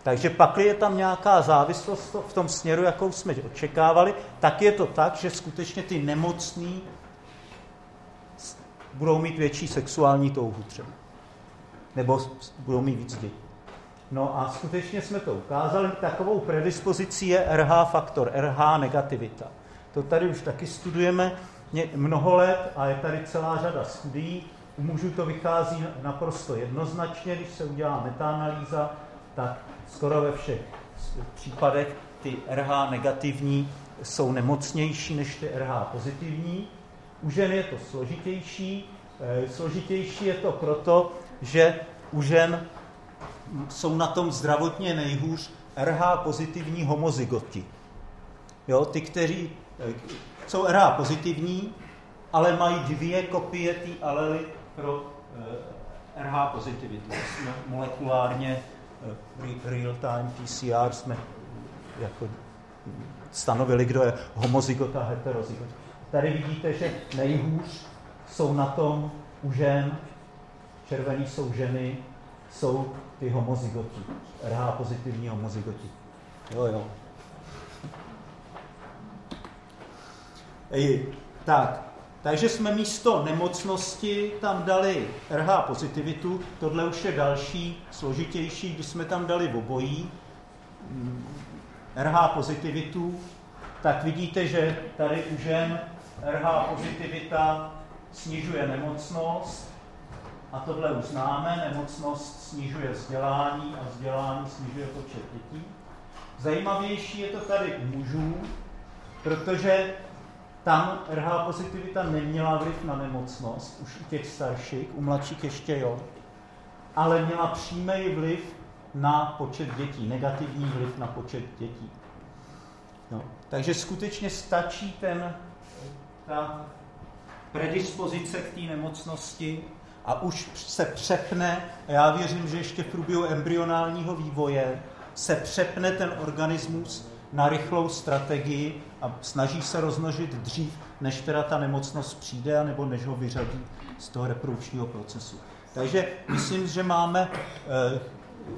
Takže pak je tam nějaká závislost v tom směru, jakou jsme očekávali, tak je to tak, že skutečně ty nemocní budou mít větší sexuální touhu třeba. Nebo budou mít víc dětí. No a skutečně jsme to ukázali. Takovou predispozicí je RH faktor, RH negativita. To tady už taky studujeme mnoho let a je tady celá řada studií. U mužů to vychází naprosto jednoznačně, když se udělá metaanalýza, tak skoro ve všech případech ty RH negativní jsou nemocnější než ty RH pozitivní. U žen je to složitější. Eh, složitější je to proto, že u žen jsou na tom zdravotně nejhůř RH pozitivní homozygoti. Jo, ty, kteří jsou RH pozitivní, ale mají dvě kopie té alely pro eh, RH pozitivitu. Molekulárně real-time PCR jsme jako stanovili, kdo je homozygot a heterozygot. Tady vidíte, že nejhůř jsou na tom u žen, červení jsou ženy, jsou ty homozygoti, RH pozitivní homozygoti. Jo, jo. Tak, takže jsme místo nemocnosti tam dali RH pozitivitu, tohle už je další, složitější, když jsme tam dali obojí, mm, RH pozitivitu, tak vidíte, že tady u žen RH pozitivita snižuje nemocnost, a tohle už známe, nemocnost snižuje vzdělání a vzdělání snižuje počet dětí. Zajímavější je to tady u mužů, protože tam RH pozitivita neměla vliv na nemocnost, už u těch starších, u mladších ještě jo, ale měla přímý vliv na počet dětí, negativní vliv na počet dětí. No, takže skutečně stačí ten, ta predispozice k té nemocnosti a už se přepne, a já věřím, že ještě v průběhu embryonálního vývoje se přepne ten organismus na rychlou strategii a snaží se rozmnožit dřív, než teda ta nemocnost přijde, nebo než ho vyřadí z toho reprodukčního procesu. Takže myslím, že máme, eh,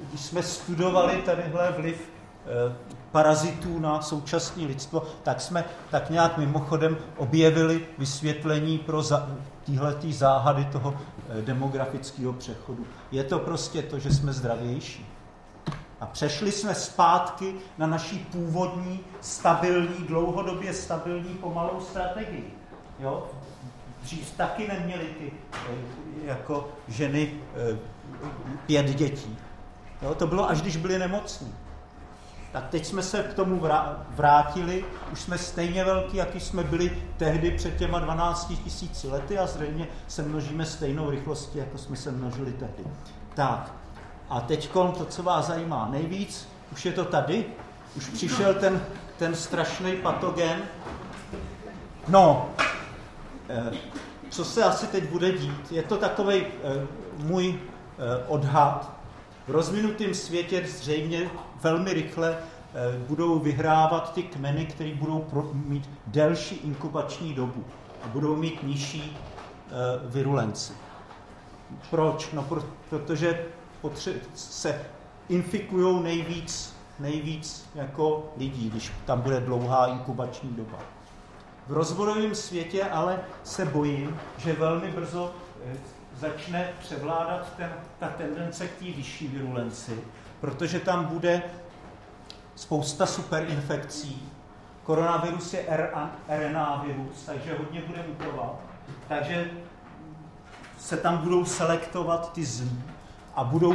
když jsme studovali tadyhle vliv eh, parazitů na současné lidstvo, tak jsme tak nějak mimochodem objevili vysvětlení pro týhletý záhady toho eh, demografického přechodu. Je to prostě to, že jsme zdravější. A přešli jsme zpátky na naší původní, stabilní, dlouhodobě stabilní pomalou strategii. Jo? Dřív taky neměli ty eh, jako ženy eh, pět dětí. Jo? To bylo až když byli nemocní. Tak teď jsme se k tomu vrátili, už jsme stejně velký, jaký jsme byli tehdy před těma 12 tisíci lety a zřejmě se množíme stejnou rychlostí, jako jsme se množili tehdy. Tak, a teď to, co vás zajímá nejvíc, už je to tady, už přišel ten, ten strašný patogen. No, eh, co se asi teď bude dít? Je to takový eh, můj eh, odhad. V rozvinutém světě zřejmě velmi rychle budou vyhrávat ty kmeny, které budou mít delší inkubační dobu a budou mít nižší virulenci. Proč? No, protože se infikují nejvíc, nejvíc jako lidí, když tam bude dlouhá inkubační doba. V rozvojovém světě ale se bojím, že velmi brzo eh, začne převládat ten, ta tendence k té vyšší virulenci, protože tam bude spousta superinfekcí. Koronavirus je RNA virus, takže hodně bude mutovat. Takže se tam budou selektovat ty a budou,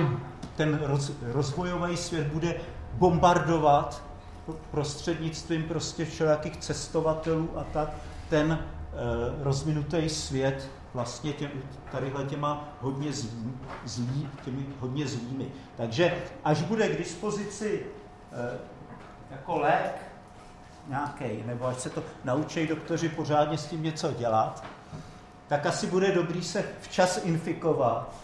ten roz, rozvojový svět bude bombardovat prostřednictvím prostě všelijakých cestovatelů a tak ten e, rozvinutý svět vlastně tě, tadyhle těma hodně zlý, zlý, těmi hodně zlými. Takže až bude k dispozici e, jako lék nějaký, nebo až se to naučí doktoři pořádně s tím něco dělat, tak asi bude dobrý se včas infikovat.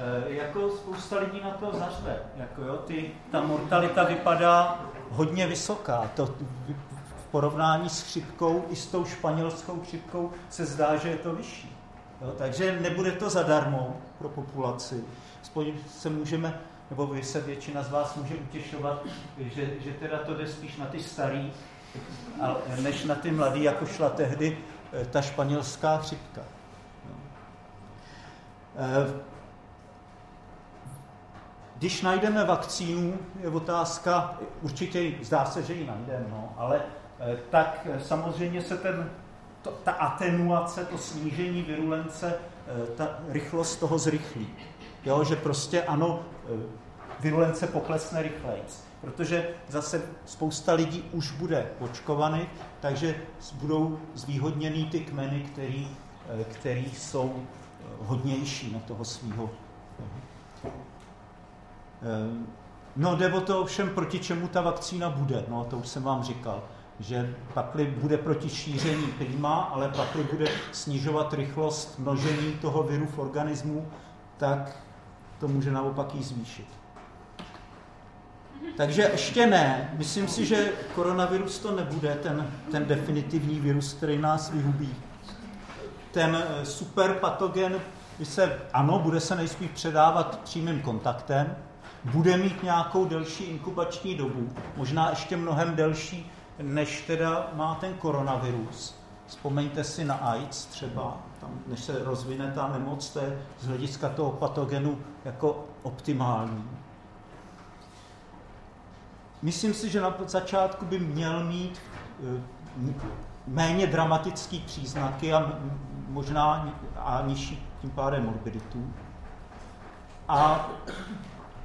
E, jako spousta lidí na to zařve. Jako jo, ty, ta mortalita vypadá hodně vysoká. To v porovnání s chřipkou i s tou španělskou chřipkou se zdá, že je to vyšší. Jo, takže nebude to zadarmo pro populaci. Aspoň se můžeme, nebo vy se většina z vás může utěšovat, že, že teda to jde spíš na ty starý, než na ty mladý, jako šla tehdy Eh, ta španělská chřipka. Eh, když najdeme vakcínu, je otázka, určitě zdá se, že ji najdeme, no, ale eh, tak samozřejmě se ten, to, ta atenuace, to snížení virulence, ta rychlost toho zrychlí. Jo, že prostě ano, virulence poklesne rychleji protože zase spousta lidí už bude očkovaných, takže budou zvýhodněný ty kmeny, který, eh, který jsou eh, hodnější na toho svého. Eh, no jde o to ovšem, proti čemu ta vakcína bude. No to už jsem vám říkal, že pakli bude proti šíření prima, ale pakli bude snižovat rychlost množení toho viru v organismu, tak to může naopak jí zvýšit. Takže ještě ne. Myslím si, že koronavirus to nebude, ten, ten definitivní virus, který nás vyhubí. Ten eh, super patogen se, ano, bude se nejspíš předávat přímým kontaktem, bude mít nějakou delší inkubační dobu, možná ještě mnohem delší, než teda má ten koronavirus. Vzpomeňte si na AIDS třeba, tam, než se rozvine ta nemoc, to je z hlediska toho patogenu jako optimální. Myslím si, že na začátku by měl mít eh, méně dramatický příznaky a možná a nižší tím pádem morbiditu. A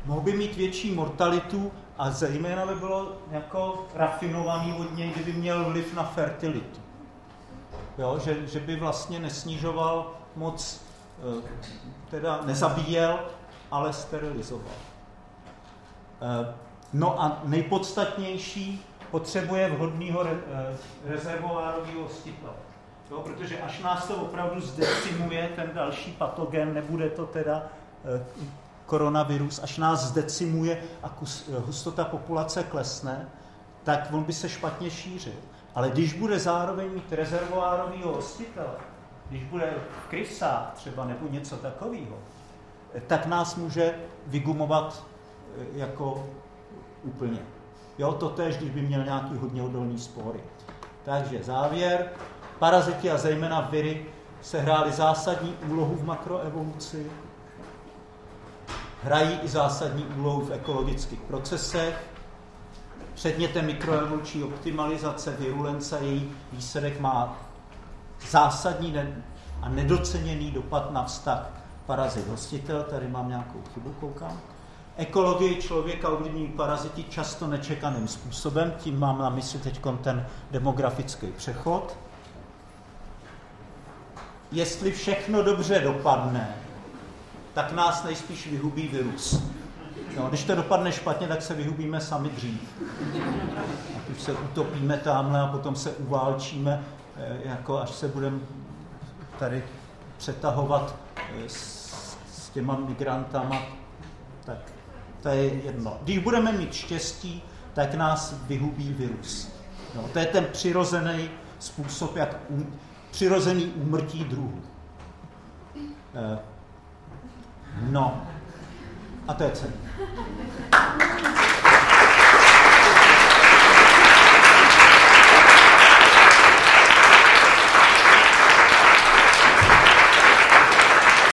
mohl by mít větší mortalitu a zejména by bylo jako rafinovaný od něj, kdyby měl vliv na fertilitu. Jo, že, že by vlastně nesnižoval moc, eh, teda nezabíjel, ale sterilizoval. Eh, No a nejpodstatnější, potřebuje vhodného re, eh, rezervoárového hostitele. Jo, protože až nás to opravdu zdecimuje, ten další patogen, nebude to teda koronavirus, až nás zdecimuje a kus, eh, hustota populace klesne, tak on by se špatně šířil. Ale když bude zároveň mít rezervoárového hostitele, když bude v krysách třeba nebo něco takového, tak nás může vygumovat jako úplně. Jo, to tež, když by měl nějaký hodně odolný spory. Takže závěr. Paraziti a zejména viry sehrály zásadní úlohu v makroevoluci, hrají i zásadní úlohu v ekologických procesech. Předmětem mikroevoluční optimalizace virulence její výsledek má zásadní a nedoceněný dopad na vztah parazit-hostitel. Tady mám nějakou chybu, koukám. Ekologii člověka ovlivňují paraziti často nečekaným způsobem, tím mám na mysli teď ten demografický přechod. Jestli všechno dobře dopadne, tak nás nejspíš vyhubí virus. No, když to dopadne špatně, tak se vyhubíme sami dřív. A už se utopíme tamhle a potom se uválčíme, eh, jako až se budeme tady přetahovat eh, s, s těma migrantama, tak to je jedno. Když budeme mít štěstí, tak nás vyhubí virus. No, to je ten přirozený způsob, jak um, přirozený úmrtí druhů. Eh, No. A to je celý.